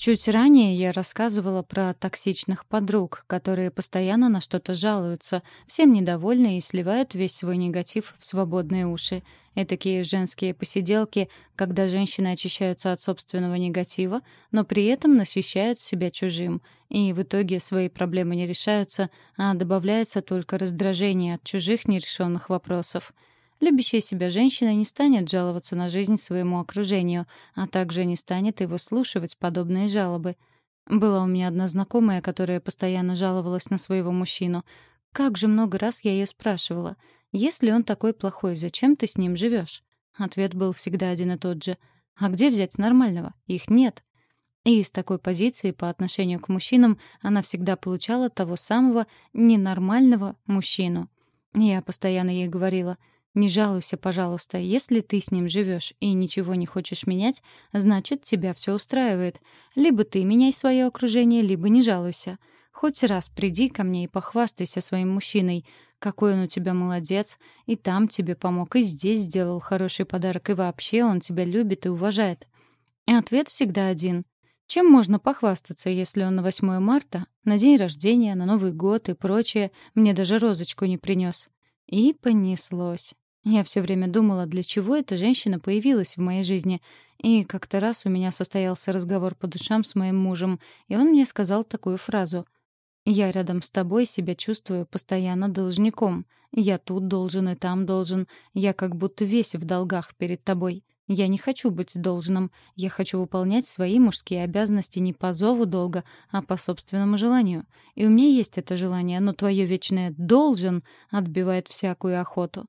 Чуть ранее я рассказывала про токсичных подруг, которые постоянно на что-то жалуются, всем недовольны и сливают весь свой негатив в свободные уши. Этакие женские посиделки, когда женщины очищаются от собственного негатива, но при этом насыщают себя чужим, и в итоге свои проблемы не решаются, а добавляется только раздражение от чужих нерешенных вопросов. Любящая себя женщина не станет жаловаться на жизнь своему окружению, а также не станет и выслушивать подобные жалобы. Была у меня одна знакомая, которая постоянно жаловалась на своего мужчину. Как же много раз я ее спрашивала, «Если он такой плохой, зачем ты с ним живешь? Ответ был всегда один и тот же. «А где взять нормального? Их нет». И из такой позиции по отношению к мужчинам она всегда получала того самого ненормального мужчину. Я постоянно ей говорила — не жалуйся, пожалуйста. Если ты с ним живешь и ничего не хочешь менять, значит, тебя все устраивает. Либо ты меняй свое окружение, либо не жалуйся. Хоть раз приди ко мне и похвастайся своим мужчиной. Какой он у тебя молодец. И там тебе помог, и здесь сделал хороший подарок, и вообще он тебя любит и уважает. И ответ всегда один. Чем можно похвастаться, если он на 8 марта, на день рождения, на Новый год и прочее, мне даже розочку не принес? И понеслось. Я все время думала, для чего эта женщина появилась в моей жизни. И как-то раз у меня состоялся разговор по душам с моим мужем, и он мне сказал такую фразу. «Я рядом с тобой себя чувствую постоянно должником. Я тут должен и там должен. Я как будто весь в долгах перед тобой. Я не хочу быть должным. Я хочу выполнять свои мужские обязанности не по зову долга, а по собственному желанию. И у меня есть это желание, но твое вечное «должен» отбивает всякую охоту.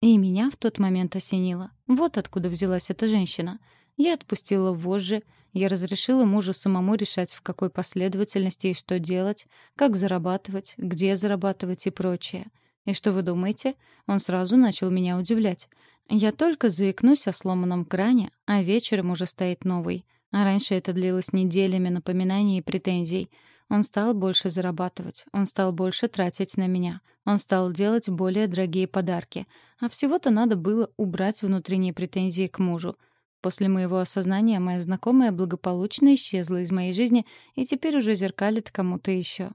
И меня в тот момент осенило. Вот откуда взялась эта женщина. Я отпустила вожжи, я разрешила мужу самому решать, в какой последовательности и что делать, как зарабатывать, где зарабатывать и прочее. И что вы думаете? Он сразу начал меня удивлять. Я только заикнусь о сломанном кране, а вечером уже стоит новый. А раньше это длилось неделями напоминаний и претензий. Он стал больше зарабатывать, он стал больше тратить на меня. Он стал делать более дорогие подарки. А всего-то надо было убрать внутренние претензии к мужу. После моего осознания моя знакомая благополучно исчезла из моей жизни и теперь уже зеркалит кому-то еще.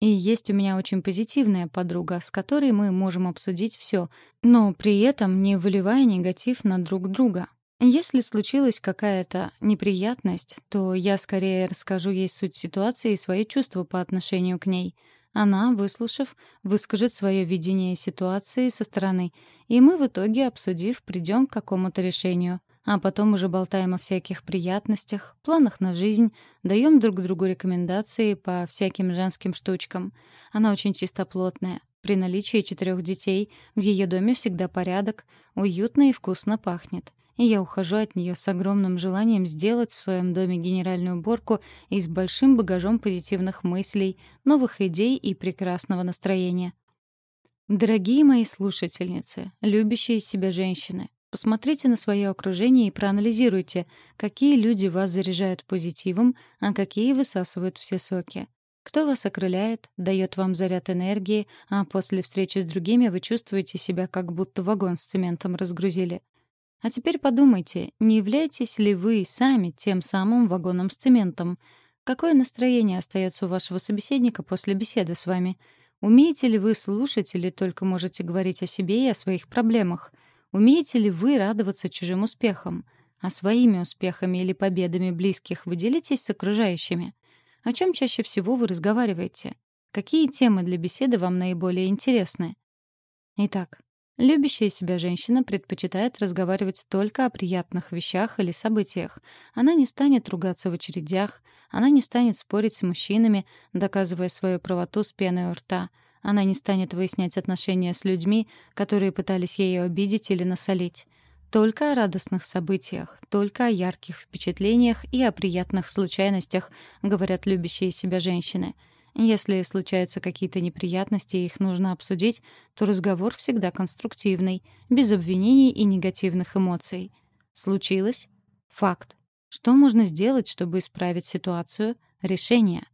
И есть у меня очень позитивная подруга, с которой мы можем обсудить все, но при этом не выливая негатив на друг друга. Если случилась какая-то неприятность, то я скорее расскажу ей суть ситуации и свои чувства по отношению к ней — она, выслушав, выскажет свое видение ситуации со стороны, и мы в итоге, обсудив, придем к какому-то решению. А потом уже болтаем о всяких приятностях, планах на жизнь, даем друг другу рекомендации по всяким женским штучкам. Она очень чистоплотная. При наличии четырех детей в ее доме всегда порядок, уютно и вкусно пахнет и я ухожу от нее с огромным желанием сделать в своем доме генеральную уборку и с большим багажом позитивных мыслей, новых идей и прекрасного настроения. Дорогие мои слушательницы, любящие себя женщины, посмотрите на свое окружение и проанализируйте, какие люди вас заряжают позитивом, а какие высасывают все соки. Кто вас окрыляет, дает вам заряд энергии, а после встречи с другими вы чувствуете себя, как будто вагон с цементом разгрузили — а теперь подумайте, не являетесь ли вы сами тем самым вагоном с цементом? Какое настроение остается у вашего собеседника после беседы с вами? Умеете ли вы слушать или только можете говорить о себе и о своих проблемах? Умеете ли вы радоваться чужим успехам? А своими успехами или победами близких вы делитесь с окружающими? О чем чаще всего вы разговариваете? Какие темы для беседы вам наиболее интересны? Итак, Любящая себя женщина предпочитает разговаривать только о приятных вещах или событиях. Она не станет ругаться в очередях, она не станет спорить с мужчинами, доказывая свою правоту с пеной у рта. Она не станет выяснять отношения с людьми, которые пытались ее обидеть или насолить. Только о радостных событиях, только о ярких впечатлениях и о приятных случайностях говорят любящие себя женщины — если случаются какие-то неприятности и их нужно обсудить, то разговор всегда конструктивный, без обвинений и негативных эмоций. Случилось? Факт. Что можно сделать, чтобы исправить ситуацию? Решение.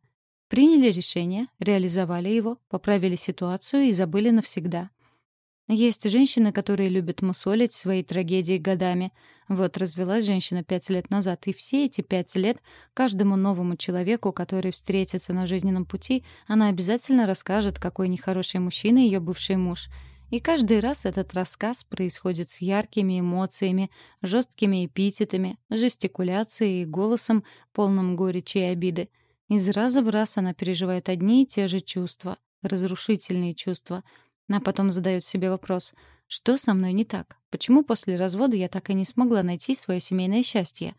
Приняли решение, реализовали его, поправили ситуацию и забыли навсегда. Есть женщины, которые любят мусолить свои трагедии годами. Вот развелась женщина пять лет назад, и все эти пять лет каждому новому человеку, который встретится на жизненном пути, она обязательно расскажет, какой нехороший мужчина ее бывший муж. И каждый раз этот рассказ происходит с яркими эмоциями, жесткими эпитетами, жестикуляцией и голосом, полным горечи и обиды. Из раза в раз она переживает одни и те же чувства, разрушительные чувства — а потом задает себе вопрос, что со мной не так? Почему после развода я так и не смогла найти свое семейное счастье?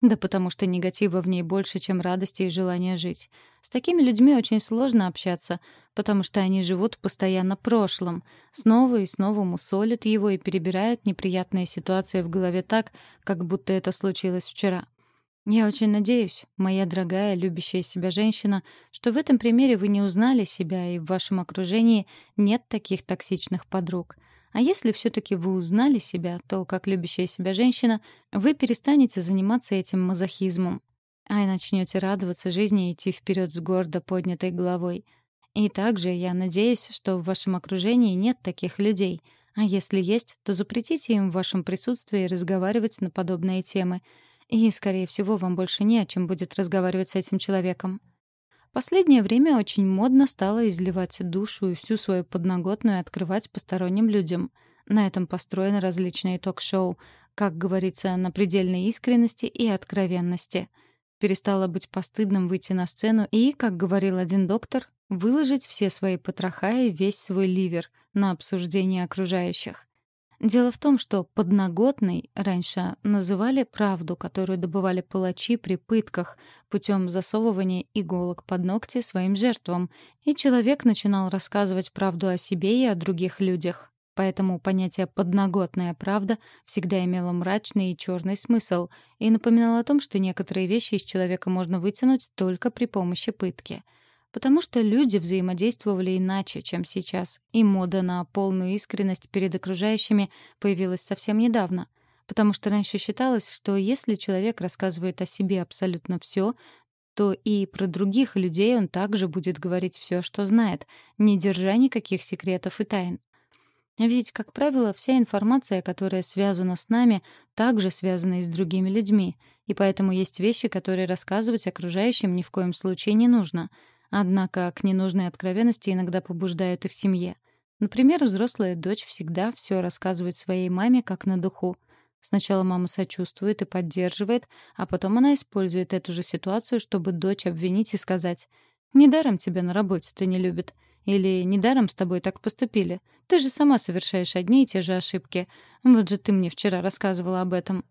Да потому что негатива в ней больше, чем радости и желания жить. С такими людьми очень сложно общаться, потому что они живут постоянно прошлым, снова и снова мусолят его и перебирают неприятные ситуации в голове так, как будто это случилось вчера. Я очень надеюсь, моя дорогая, любящая себя женщина, что в этом примере вы не узнали себя и в вашем окружении нет таких токсичных подруг. А если все-таки вы узнали себя, то, как любящая себя женщина, вы перестанете заниматься этим мазохизмом, а начнете радоваться жизни и идти вперед с гордо поднятой головой. И также я надеюсь, что в вашем окружении нет таких людей, а если есть, то запретите им в вашем присутствии разговаривать на подобные темы — и, скорее всего, вам больше не о чем будет разговаривать с этим человеком. Последнее время очень модно стало изливать душу и всю свою подноготную открывать посторонним людям. На этом построены различные ток-шоу, как говорится, на предельной искренности и откровенности. Перестало быть постыдным выйти на сцену и, как говорил один доктор, выложить все свои потроха и весь свой ливер на обсуждение окружающих. Дело в том, что подноготной раньше называли правду, которую добывали палачи при пытках путем засовывания иголок под ногти своим жертвам, и человек начинал рассказывать правду о себе и о других людях. Поэтому понятие «подноготная правда» всегда имело мрачный и черный смысл и напоминало о том, что некоторые вещи из человека можно вытянуть только при помощи пытки — Потому что люди взаимодействовали иначе, чем сейчас, и мода на полную искренность перед окружающими появилась совсем недавно. Потому что раньше считалось, что если человек рассказывает о себе абсолютно все, то и про других людей он также будет говорить все, что знает, не держа никаких секретов и тайн. Ведь, как правило, вся информация, которая связана с нами, также связана и с другими людьми, и поэтому есть вещи, которые рассказывать окружающим ни в коем случае не нужно — Однако к ненужной откровенности иногда побуждают и в семье. Например, взрослая дочь всегда все рассказывает своей маме как на духу. Сначала мама сочувствует и поддерживает, а потом она использует эту же ситуацию, чтобы дочь обвинить и сказать «Недаром тебя на работе-то не любят». Или «Недаром с тобой так поступили. Ты же сама совершаешь одни и те же ошибки. Вот же ты мне вчера рассказывала об этом».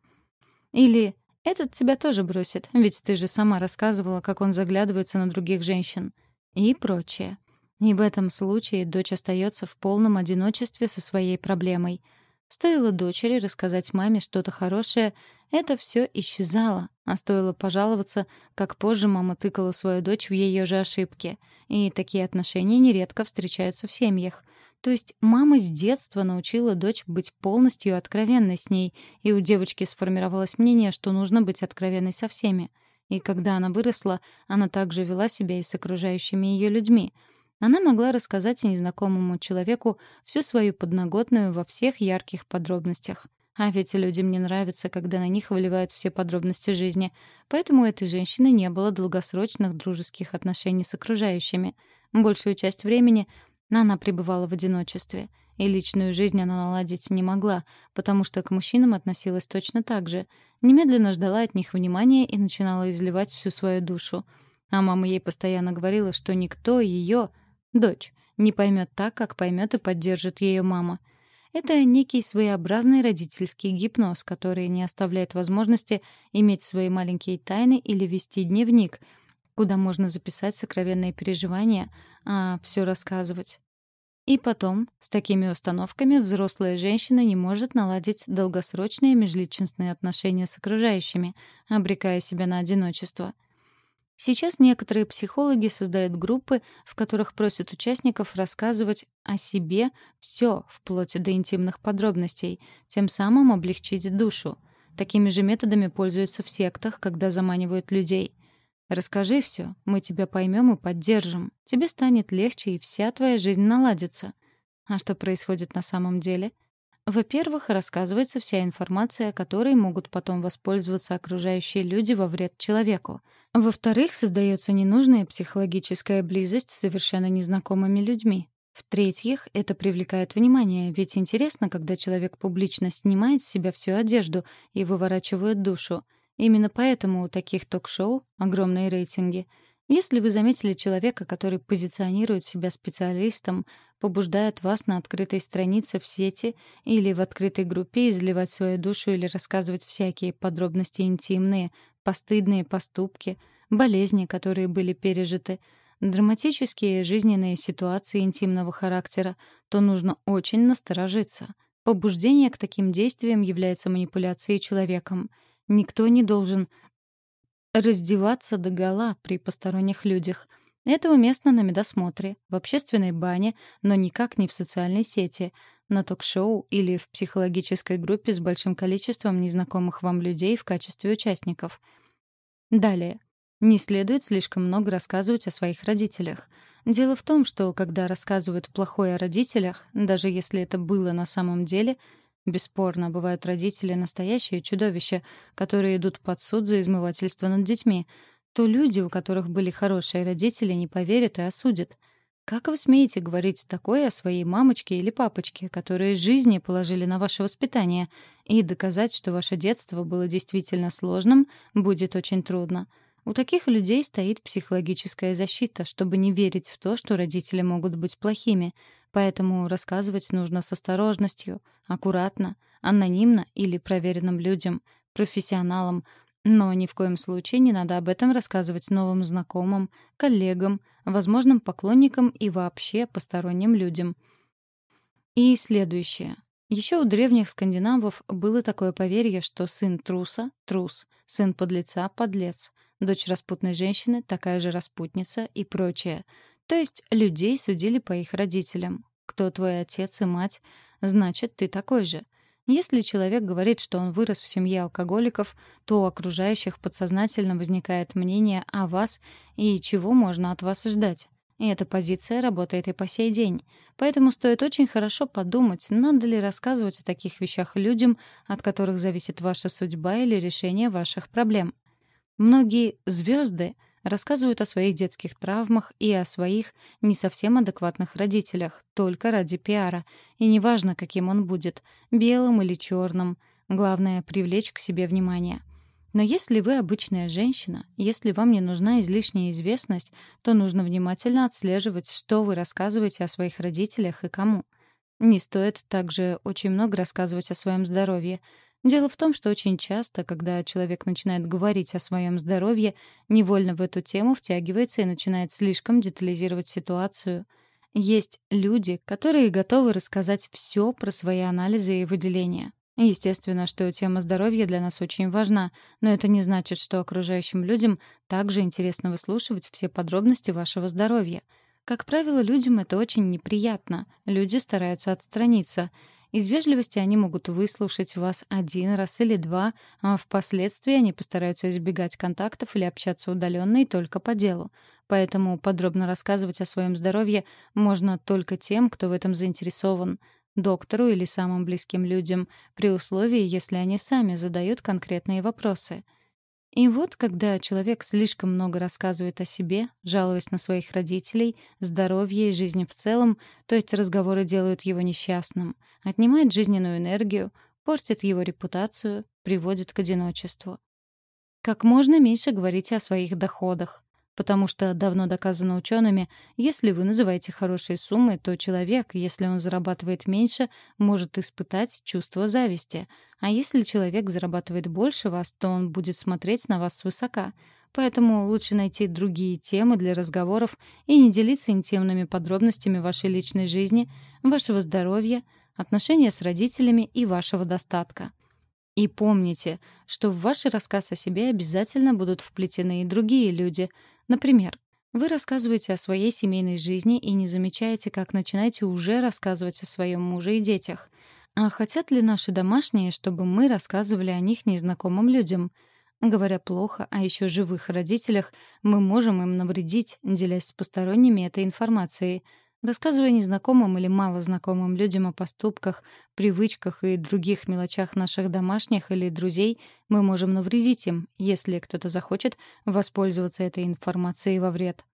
Или этот тебя тоже бросит, ведь ты же сама рассказывала, как он заглядывается на других женщин. И прочее. И в этом случае дочь остается в полном одиночестве со своей проблемой. Стоило дочери рассказать маме что-то хорошее, это все исчезало, а стоило пожаловаться, как позже мама тыкала свою дочь в ее же ошибки. И такие отношения нередко встречаются в семьях. То есть мама с детства научила дочь быть полностью откровенной с ней, и у девочки сформировалось мнение, что нужно быть откровенной со всеми. И когда она выросла, она также вела себя и с окружающими ее людьми. Она могла рассказать незнакомому человеку всю свою подноготную во всех ярких подробностях. А ведь людям не нравится, когда на них выливают все подробности жизни. Поэтому у этой женщины не было долгосрочных дружеских отношений с окружающими. Большую часть времени она пребывала в одиночестве. И личную жизнь она наладить не могла, потому что к мужчинам относилась точно так же. Немедленно ждала от них внимания и начинала изливать всю свою душу. А мама ей постоянно говорила, что никто ее, дочь, не поймет так, как поймет и поддержит ее мама. Это некий своеобразный родительский гипноз, который не оставляет возможности иметь свои маленькие тайны или вести дневник, куда можно записать сокровенные переживания, а все рассказывать. И потом, с такими установками взрослая женщина не может наладить долгосрочные межличностные отношения с окружающими, обрекая себя на одиночество. Сейчас некоторые психологи создают группы, в которых просят участников рассказывать о себе все, вплоть до интимных подробностей, тем самым облегчить душу. Такими же методами пользуются в сектах, когда заманивают людей — Расскажи все, мы тебя поймем и поддержим. Тебе станет легче, и вся твоя жизнь наладится. А что происходит на самом деле? Во-первых, рассказывается вся информация, которой могут потом воспользоваться окружающие люди во вред человеку. Во-вторых, создается ненужная психологическая близость с совершенно незнакомыми людьми. В-третьих, это привлекает внимание, ведь интересно, когда человек публично снимает с себя всю одежду и выворачивает душу — Именно поэтому у таких ток-шоу огромные рейтинги. Если вы заметили человека, который позиционирует себя специалистом, побуждает вас на открытой странице в сети или в открытой группе изливать свою душу или рассказывать всякие подробности интимные, постыдные поступки, болезни, которые были пережиты, драматические жизненные ситуации интимного характера, то нужно очень насторожиться. Побуждение к таким действиям является манипуляцией человеком — Никто не должен раздеваться до гола при посторонних людях. Это уместно на медосмотре, в общественной бане, но никак не в социальной сети, на ток-шоу или в психологической группе с большим количеством незнакомых вам людей в качестве участников. Далее. Не следует слишком много рассказывать о своих родителях. Дело в том, что когда рассказывают плохое о родителях, даже если это было на самом деле — Бесспорно, бывают родители настоящие чудовища, которые идут под суд за измывательство над детьми. То люди, у которых были хорошие родители, не поверят и осудят. Как вы смеете говорить такое о своей мамочке или папочке, которые жизни положили на ваше воспитание, и доказать, что ваше детство было действительно сложным, будет очень трудно. У таких людей стоит психологическая защита, чтобы не верить в то, что родители могут быть плохими. Поэтому рассказывать нужно с осторожностью, аккуратно, анонимно или проверенным людям, профессионалам, но ни в коем случае не надо об этом рассказывать новым знакомым, коллегам, возможным поклонникам и вообще посторонним людям. И следующее. Еще у древних скандинавов было такое поверье, что сын труса — трус, сын подлеца — подлец, дочь распутной женщины — такая же распутница и прочее — то есть людей судили по их родителям. Кто твой отец и мать, значит, ты такой же. Если человек говорит, что он вырос в семье алкоголиков, то у окружающих подсознательно возникает мнение о вас и чего можно от вас ждать. И эта позиция работает и по сей день. Поэтому стоит очень хорошо подумать, надо ли рассказывать о таких вещах людям, от которых зависит ваша судьба или решение ваших проблем. Многие звезды рассказывают о своих детских травмах и о своих не совсем адекватных родителях, только ради пиара. И неважно, каким он будет — белым или черным. Главное — привлечь к себе внимание. Но если вы обычная женщина, если вам не нужна излишняя известность, то нужно внимательно отслеживать, что вы рассказываете о своих родителях и кому. Не стоит также очень много рассказывать о своем здоровье — Дело в том, что очень часто, когда человек начинает говорить о своем здоровье, невольно в эту тему втягивается и начинает слишком детализировать ситуацию. Есть люди, которые готовы рассказать все про свои анализы и выделения. Естественно, что тема здоровья для нас очень важна, но это не значит, что окружающим людям также интересно выслушивать все подробности вашего здоровья. Как правило, людям это очень неприятно. Люди стараются отстраниться — из вежливости они могут выслушать вас один раз или два, а впоследствии они постараются избегать контактов или общаться удаленно и только по делу. Поэтому подробно рассказывать о своем здоровье можно только тем, кто в этом заинтересован — доктору или самым близким людям, при условии, если они сами задают конкретные вопросы — и вот, когда человек слишком много рассказывает о себе, жалуясь на своих родителей, здоровье и жизнь в целом, то эти разговоры делают его несчастным, отнимают жизненную энергию, портят его репутацию, приводят к одиночеству. Как можно меньше говорите о своих доходах. Потому что давно доказано учеными, если вы называете хорошие суммы, то человек, если он зарабатывает меньше, может испытать чувство зависти. А если человек зарабатывает больше вас, то он будет смотреть на вас свысока. Поэтому лучше найти другие темы для разговоров и не делиться интимными подробностями вашей личной жизни, вашего здоровья, отношения с родителями и вашего достатка. И помните, что в ваш рассказ о себе обязательно будут вплетены и другие люди — Например, вы рассказываете о своей семейной жизни и не замечаете, как начинаете уже рассказывать о своем муже и детях. А хотят ли наши домашние, чтобы мы рассказывали о них незнакомым людям? Говоря плохо о еще живых родителях, мы можем им навредить, делясь с посторонними этой информацией — Рассказывая незнакомым или малознакомым людям о поступках, привычках и других мелочах наших домашних или друзей, мы можем навредить им, если кто-то захочет воспользоваться этой информацией во вред.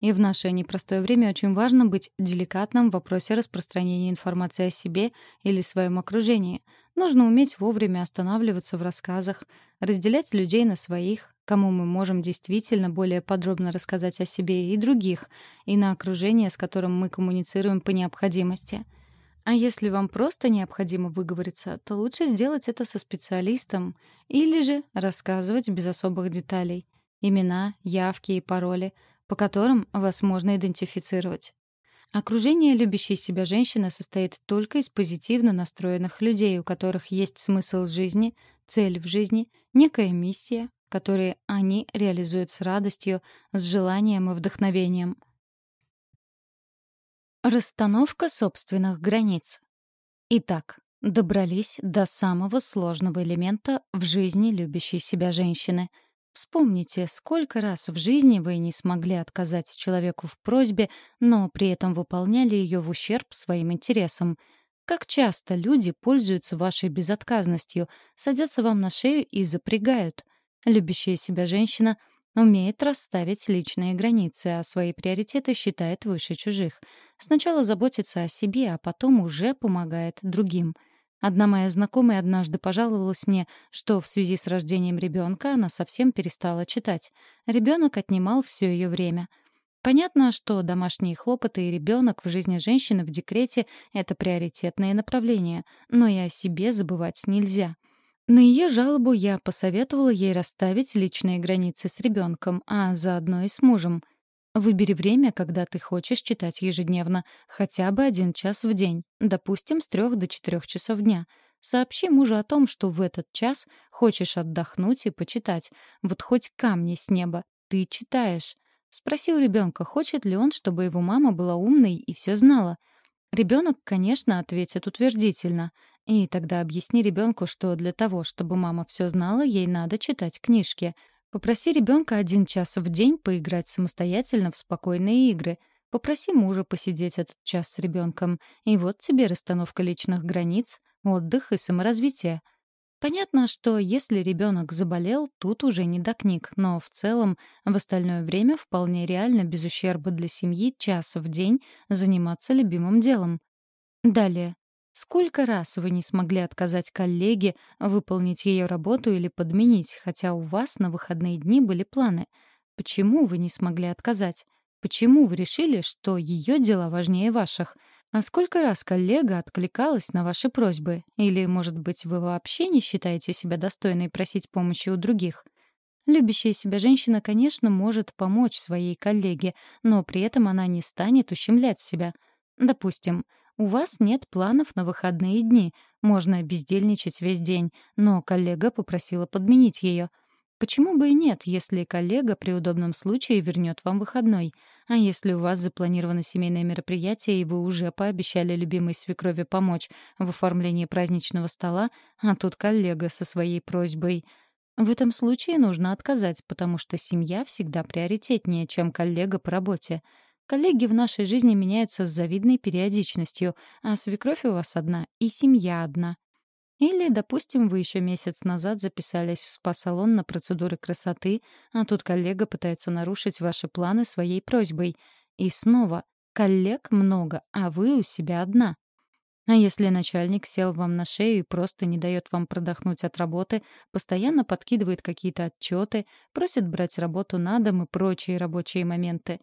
И в наше непростое время очень важно быть деликатным в вопросе распространения информации о себе или своем окружении. Нужно уметь вовремя останавливаться в рассказах, разделять людей на своих, кому мы можем действительно более подробно рассказать о себе и других, и на окружение, с которым мы коммуницируем по необходимости. А если вам просто необходимо выговориться, то лучше сделать это со специалистом или же рассказывать без особых деталей. Имена, явки и пароли, по которым вас можно идентифицировать. Окружение любящей себя женщины состоит только из позитивно настроенных людей, у которых есть смысл жизни, цель в жизни, некая миссия, которые они реализуют с радостью, с желанием и вдохновением. Расстановка собственных границ. Итак, добрались до самого сложного элемента в жизни любящей себя женщины. Вспомните, сколько раз в жизни вы не смогли отказать человеку в просьбе, но при этом выполняли ее в ущерб своим интересам. Как часто люди пользуются вашей безотказностью, садятся вам на шею и запрягают. Любящая себя женщина умеет расставить личные границы, а свои приоритеты считает выше чужих. Сначала заботится о себе, а потом уже помогает другим. Одна моя знакомая однажды пожаловалась мне, что в связи с рождением ребенка она совсем перестала читать. Ребенок отнимал все ее время. Понятно, что домашние хлопоты и ребенок в жизни женщины в декрете — это приоритетное направление, но и о себе забывать нельзя — на ее жалобу я посоветовала ей расставить личные границы с ребенком, а заодно и с мужем. Выбери время, когда ты хочешь читать ежедневно, хотя бы один час в день, допустим, с трех до четырех часов дня. Сообщи мужу о том, что в этот час хочешь отдохнуть и почитать. Вот хоть камни с неба. Ты читаешь. Спроси у ребенка, хочет ли он, чтобы его мама была умной и все знала. Ребенок, конечно, ответит утвердительно — и тогда объясни ребенку, что для того, чтобы мама все знала, ей надо читать книжки. Попроси ребенка один час в день поиграть самостоятельно в спокойные игры. Попроси мужа посидеть этот час с ребенком. И вот тебе расстановка личных границ, отдых и саморазвитие. Понятно, что если ребенок заболел, тут уже не до книг, но в целом в остальное время вполне реально без ущерба для семьи час в день заниматься любимым делом. Далее. Сколько раз вы не смогли отказать коллеге выполнить ее работу или подменить, хотя у вас на выходные дни были планы? Почему вы не смогли отказать? Почему вы решили, что ее дела важнее ваших? А сколько раз коллега откликалась на ваши просьбы? Или, может быть, вы вообще не считаете себя достойной просить помощи у других? Любящая себя женщина, конечно, может помочь своей коллеге, но при этом она не станет ущемлять себя. Допустим, у вас нет планов на выходные дни, можно бездельничать весь день, но коллега попросила подменить ее. Почему бы и нет, если коллега при удобном случае вернет вам выходной? А если у вас запланировано семейное мероприятие, и вы уже пообещали любимой свекрови помочь в оформлении праздничного стола, а тут коллега со своей просьбой... В этом случае нужно отказать, потому что семья всегда приоритетнее, чем коллега по работе. Коллеги в нашей жизни меняются с завидной периодичностью, а свекровь у вас одна и семья одна. Или, допустим, вы еще месяц назад записались в спа-салон на процедуры красоты, а тут коллега пытается нарушить ваши планы своей просьбой. И снова, коллег много, а вы у себя одна. А если начальник сел вам на шею и просто не дает вам продохнуть от работы, постоянно подкидывает какие-то отчеты, просит брать работу на дом и прочие рабочие моменты.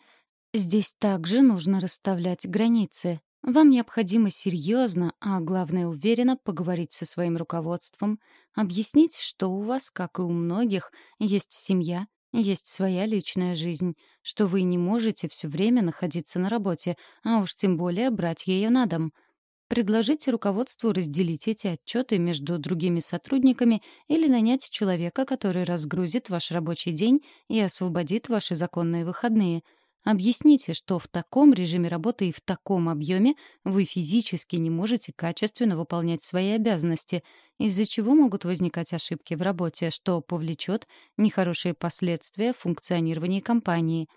Здесь также нужно расставлять границы. Вам необходимо серьезно, а главное уверенно поговорить со своим руководством, объяснить, что у вас, как и у многих, есть семья, есть своя личная жизнь, что вы не можете все время находиться на работе, а уж тем более брать ее на дом — Предложите руководству разделить эти отчеты между другими сотрудниками или нанять человека, который разгрузит ваш рабочий день и освободит ваши законные выходные. Объясните, что в таком режиме работы и в таком объеме вы физически не можете качественно выполнять свои обязанности, из-за чего могут возникать ошибки в работе, что повлечет нехорошие последствия в функционировании компании,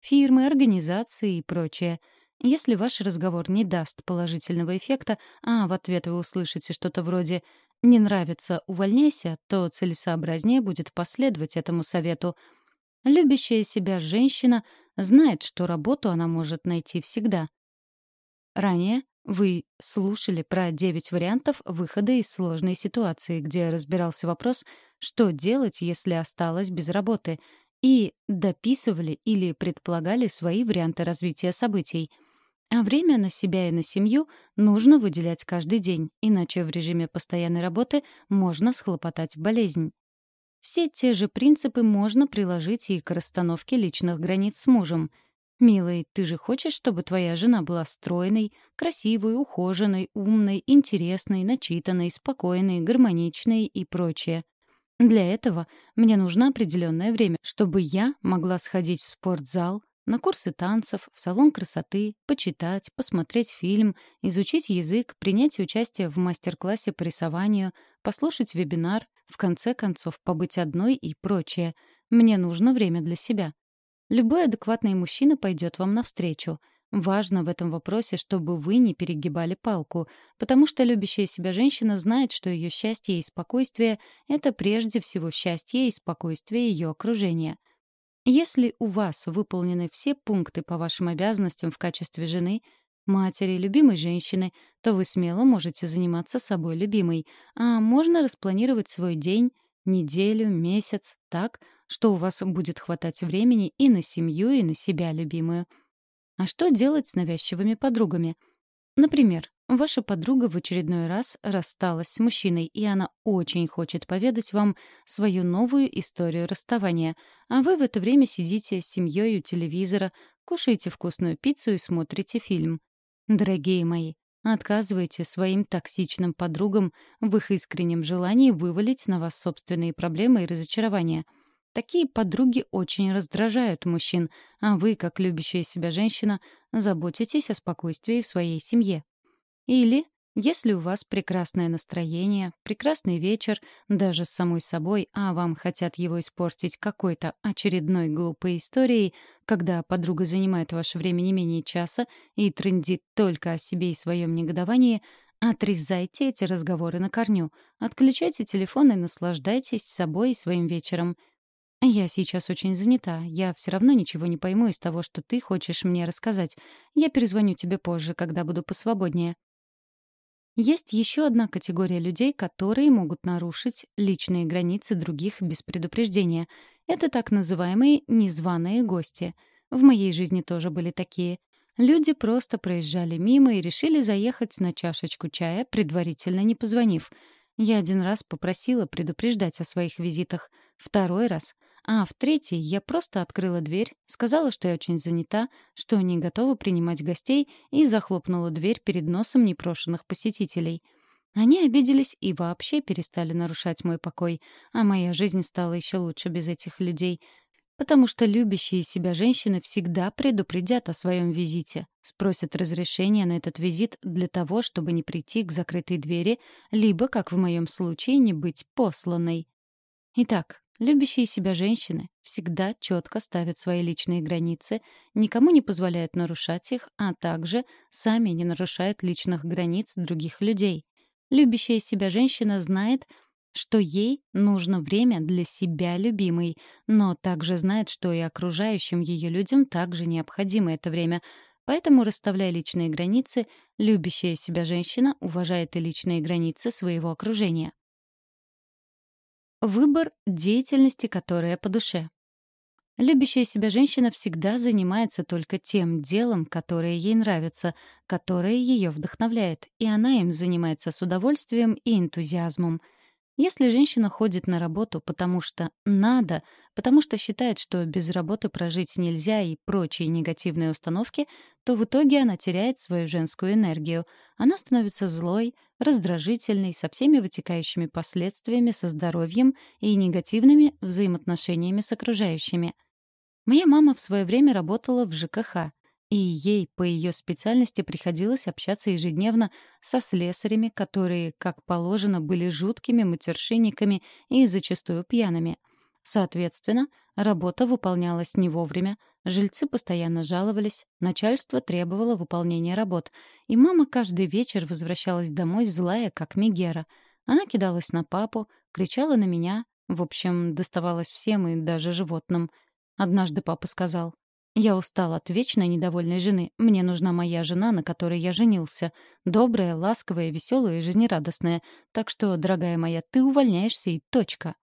фирмы, организации и прочее — если ваш разговор не даст положительного эффекта, а в ответ вы услышите что-то вроде «не нравится, увольняйся», то целесообразнее будет последовать этому совету. Любящая себя женщина знает, что работу она может найти всегда. Ранее вы слушали про 9 вариантов выхода из сложной ситуации, где разбирался вопрос, что делать, если осталось без работы, и дописывали или предполагали свои варианты развития событий — а время на себя и на семью нужно выделять каждый день, иначе в режиме постоянной работы можно схлопотать болезнь. Все те же принципы можно приложить и к расстановке личных границ с мужем. «Милый, ты же хочешь, чтобы твоя жена была стройной, красивой, ухоженной, умной, интересной, начитанной, спокойной, гармоничной и прочее. Для этого мне нужно определенное время, чтобы я могла сходить в спортзал, на курсы танцев, в салон красоты, почитать, посмотреть фильм, изучить язык, принять участие в мастер-классе по рисованию, послушать вебинар, в конце концов побыть одной и прочее. Мне нужно время для себя. Любой адекватный мужчина пойдет вам навстречу. Важно в этом вопросе, чтобы вы не перегибали палку, потому что любящая себя женщина знает, что ее счастье и спокойствие — это прежде всего счастье и спокойствие ее окружения — если у вас выполнены все пункты по вашим обязанностям в качестве жены, матери, любимой женщины, то вы смело можете заниматься собой любимой, а можно распланировать свой день, неделю, месяц так, что у вас будет хватать времени и на семью, и на себя любимую. А что делать с навязчивыми подругами? Например, Ваша подруга в очередной раз рассталась с мужчиной, и она очень хочет поведать вам свою новую историю расставания, а вы в это время сидите с семьей у телевизора, кушаете вкусную пиццу и смотрите фильм. Дорогие мои, отказывайте своим токсичным подругам в их искреннем желании вывалить на вас собственные проблемы и разочарования. Такие подруги очень раздражают мужчин, а вы, как любящая себя женщина, заботитесь о спокойствии в своей семье. Или, если у вас прекрасное настроение, прекрасный вечер, даже с самой собой, а вам хотят его испортить какой-то очередной глупой историей, когда подруга занимает ваше время не менее часа и трындит только о себе и своем негодовании, отрезайте эти разговоры на корню, отключайте телефон и наслаждайтесь собой и своим вечером — «Я сейчас очень занята. Я все равно ничего не пойму из того, что ты хочешь мне рассказать. Я перезвоню тебе позже, когда буду посвободнее». Есть еще одна категория людей, которые могут нарушить личные границы других без предупреждения. Это так называемые незваные гости. В моей жизни тоже были такие. Люди просто проезжали мимо и решили заехать на чашечку чая, предварительно не позвонив. Я один раз попросила предупреждать о своих визитах. Второй раз а в третий я просто открыла дверь, сказала, что я очень занята, что не готова принимать гостей, и захлопнула дверь перед носом непрошенных посетителей. Они обиделись и вообще перестали нарушать мой покой, а моя жизнь стала еще лучше без этих людей, потому что любящие себя женщины всегда предупредят о своем визите, спросят разрешения на этот визит для того, чтобы не прийти к закрытой двери, либо, как в моем случае, не быть посланной. Итак, Любящие себя женщины всегда четко ставят свои личные границы, никому не позволяют нарушать их, а также сами не нарушают личных границ других людей. Любящая себя женщина знает, что ей нужно время для себя любимой, но также знает, что и окружающим ее людям также необходимо это время, Поэтому, расставляя личные границы, любящая себя женщина уважает и личные границы своего окружения. Выбор деятельности, которая по душе. Любящая себя женщина всегда занимается только тем делом, которое ей нравится, которое ее вдохновляет, и она им занимается с удовольствием и энтузиазмом — если женщина ходит на работу, потому что надо, потому что считает, что без работы прожить нельзя и прочие негативные установки, то в итоге она теряет свою женскую энергию. Она становится злой, раздражительной, со всеми вытекающими последствиями со здоровьем и негативными взаимоотношениями с окружающими. Моя мама в свое время работала в ЖКХ и ей по ее специальности приходилось общаться ежедневно со слесарями, которые, как положено, были жуткими матершинниками и зачастую пьяными. Соответственно, работа выполнялась не вовремя, жильцы постоянно жаловались, начальство требовало выполнения работ, и мама каждый вечер возвращалась домой злая, как Мегера. Она кидалась на папу, кричала на меня, в общем, доставалась всем и даже животным. Однажды папа сказал, я устал от вечной недовольной жены. Мне нужна моя жена, на которой я женился. Добрая, ласковая, веселая и жизнерадостная. Так что, дорогая моя, ты увольняешься и точка.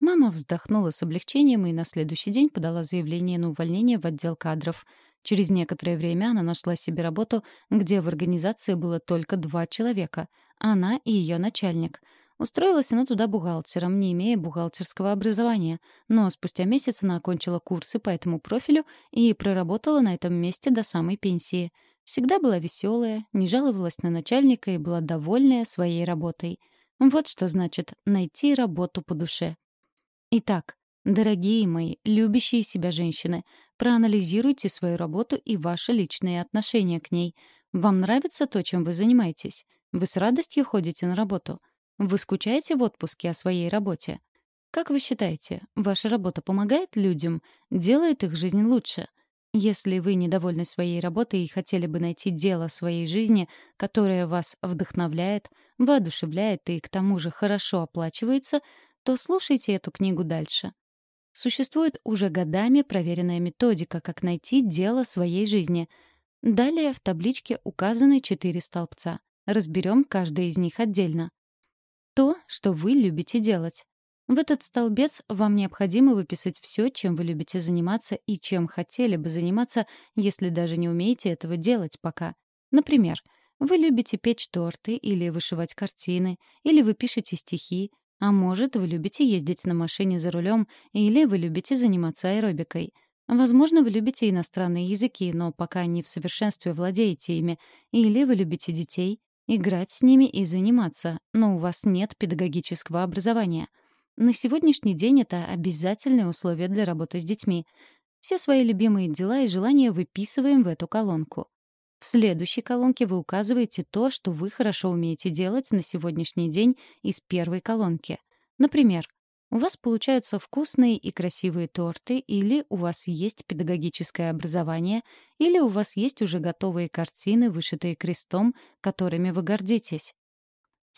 Мама вздохнула с облегчением и на следующий день подала заявление на увольнение в отдел кадров. Через некоторое время она нашла себе работу, где в организации было только два человека — она и ее начальник — Устроилась она туда бухгалтером, не имея бухгалтерского образования, но спустя месяц она окончила курсы по этому профилю и проработала на этом месте до самой пенсии. Всегда была веселая, не жаловалась на начальника и была довольная своей работой. Вот что значит найти работу по душе. Итак, дорогие мои, любящие себя женщины, проанализируйте свою работу и ваши личные отношения к ней. Вам нравится то, чем вы занимаетесь? Вы с радостью ходите на работу? Вы скучаете в отпуске о своей работе? Как вы считаете, ваша работа помогает людям, делает их жизнь лучше? Если вы недовольны своей работой и хотели бы найти дело своей жизни, которое вас вдохновляет, воодушевляет и к тому же хорошо оплачивается, то слушайте эту книгу дальше. Существует уже годами проверенная методика, как найти дело своей жизни. Далее в табличке указаны четыре столбца. Разберем каждый из них отдельно то, что вы любите делать. В этот столбец вам необходимо выписать все, чем вы любите заниматься и чем хотели бы заниматься, если даже не умеете этого делать пока. Например, вы любите печь торты или вышивать картины, или вы пишете стихи, а может, вы любите ездить на машине за рулем, или вы любите заниматься аэробикой. Возможно, вы любите иностранные языки, но пока не в совершенстве владеете ими, или вы любите детей, играть с ними и заниматься, но у вас нет педагогического образования. На сегодняшний день это обязательное условие для работы с детьми. Все свои любимые дела и желания выписываем в эту колонку. В следующей колонке вы указываете то, что вы хорошо умеете делать на сегодняшний день из первой колонки. Например, у вас получаются вкусные и красивые торты, или у вас есть педагогическое образование, или у вас есть уже готовые картины, вышитые крестом, которыми вы гордитесь.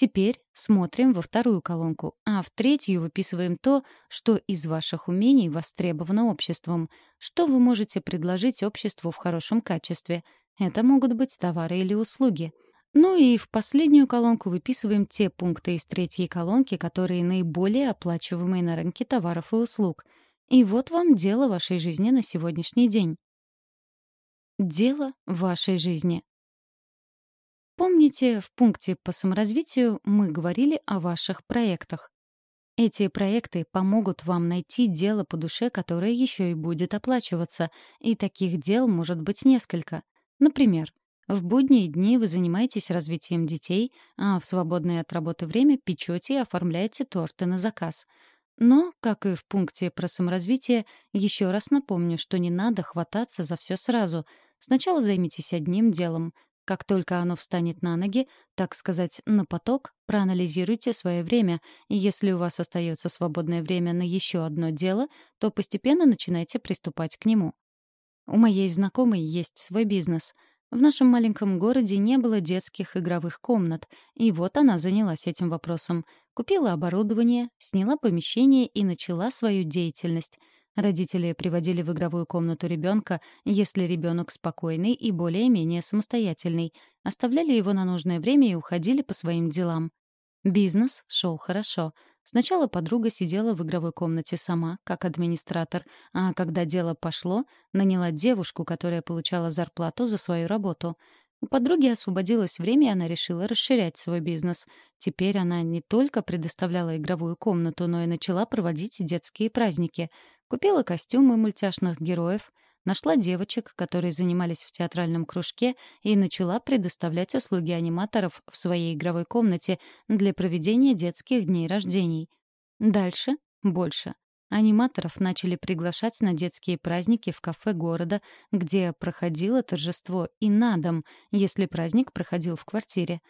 Теперь смотрим во вторую колонку, а в третью выписываем то, что из ваших умений востребовано обществом. Что вы можете предложить обществу в хорошем качестве? Это могут быть товары или услуги — ну и в последнюю колонку выписываем те пункты из третьей колонки, которые наиболее оплачиваемые на рынке товаров и услуг. И вот вам дело вашей жизни на сегодняшний день. Дело вашей жизни. Помните, в пункте по саморазвитию мы говорили о ваших проектах. Эти проекты помогут вам найти дело по душе, которое еще и будет оплачиваться, и таких дел может быть несколько. Например, в будние дни вы занимаетесь развитием детей, а в свободное от работы время печете и оформляете торты на заказ. Но, как и в пункте про саморазвитие, еще раз напомню, что не надо хвататься за все сразу. Сначала займитесь одним делом. Как только оно встанет на ноги, так сказать, на поток, проанализируйте свое время, и если у вас остается свободное время на еще одно дело, то постепенно начинайте приступать к нему. У моей знакомой есть свой бизнес — в нашем маленьком городе не было детских игровых комнат, и вот она занялась этим вопросом. Купила оборудование, сняла помещение и начала свою деятельность. Родители приводили в игровую комнату ребенка, если ребенок спокойный и более-менее самостоятельный, оставляли его на нужное время и уходили по своим делам. Бизнес шел хорошо. Сначала подруга сидела в игровой комнате сама, как администратор, а когда дело пошло, наняла девушку, которая получала зарплату за свою работу — у подруги освободилось время, и она решила расширять свой бизнес. Теперь она не только предоставляла игровую комнату, но и начала проводить детские праздники. Купила костюмы мультяшных героев, нашла девочек, которые занимались в театральном кружке, и начала предоставлять услуги аниматоров в своей игровой комнате для проведения детских дней рождений. Дальше — больше. Аниматоров начали приглашать на детские праздники в кафе города, где проходило торжество, и на дом, если праздник проходил в квартире.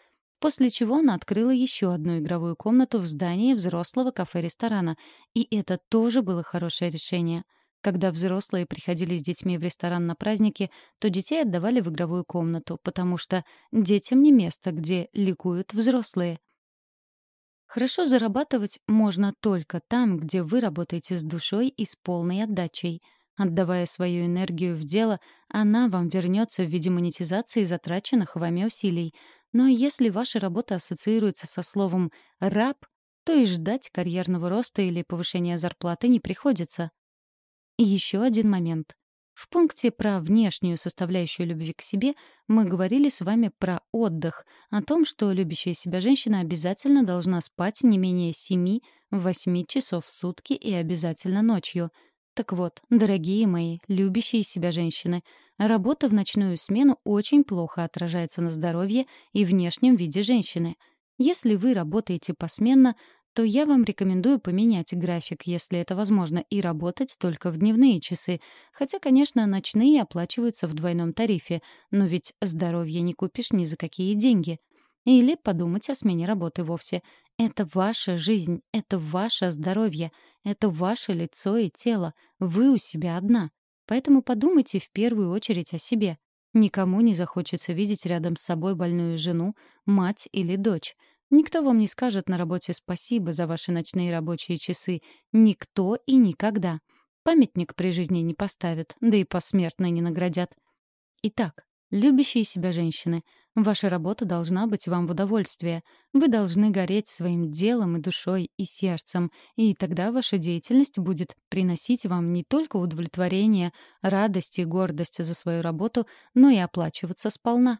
После чего она открыла еще одну игровую комнату в здании взрослого кафе-ресторана. И это тоже было хорошее решение. Когда взрослые приходили с детьми в ресторан на праздники, то детей отдавали в игровую комнату, потому что детям не место, где ликуют взрослые — Хорошо зарабатывать можно только там, где вы работаете с душой и с полной отдачей. Отдавая свою энергию в дело, она вам вернется в виде монетизации затраченных вами усилий. Но если ваша работа ассоциируется со словом «раб», то и ждать карьерного роста или повышения зарплаты не приходится. И еще один момент. В пункте про внешнюю составляющую любви к себе мы говорили с вами про отдых, о том, что любящая себя женщина обязательно должна спать не менее 7-8 часов в сутки и обязательно ночью. Так вот, дорогие мои, любящие себя женщины, работа в ночную смену очень плохо отражается на здоровье и внешнем виде женщины. Если вы работаете посменно, то я вам рекомендую поменять график, если это возможно, и работать только в дневные часы. Хотя, конечно, ночные оплачиваются в двойном тарифе, но ведь здоровье не купишь ни за какие деньги. Или подумать о смене работы вовсе. Это ваша жизнь, это ваше здоровье, это ваше лицо и тело. Вы у себя одна. Поэтому подумайте в первую очередь о себе. Никому не захочется видеть рядом с собой больную жену, мать или дочь. Никто вам не скажет на работе спасибо за ваши ночные рабочие часы. Никто и никогда. Памятник при жизни не поставят, да и посмертно не наградят. Итак, любящие себя женщины, ваша работа должна быть вам в удовольствие. Вы должны гореть своим делом и душой, и сердцем, и тогда ваша деятельность будет приносить вам не только удовлетворение, радость и гордость за свою работу, но и оплачиваться сполна.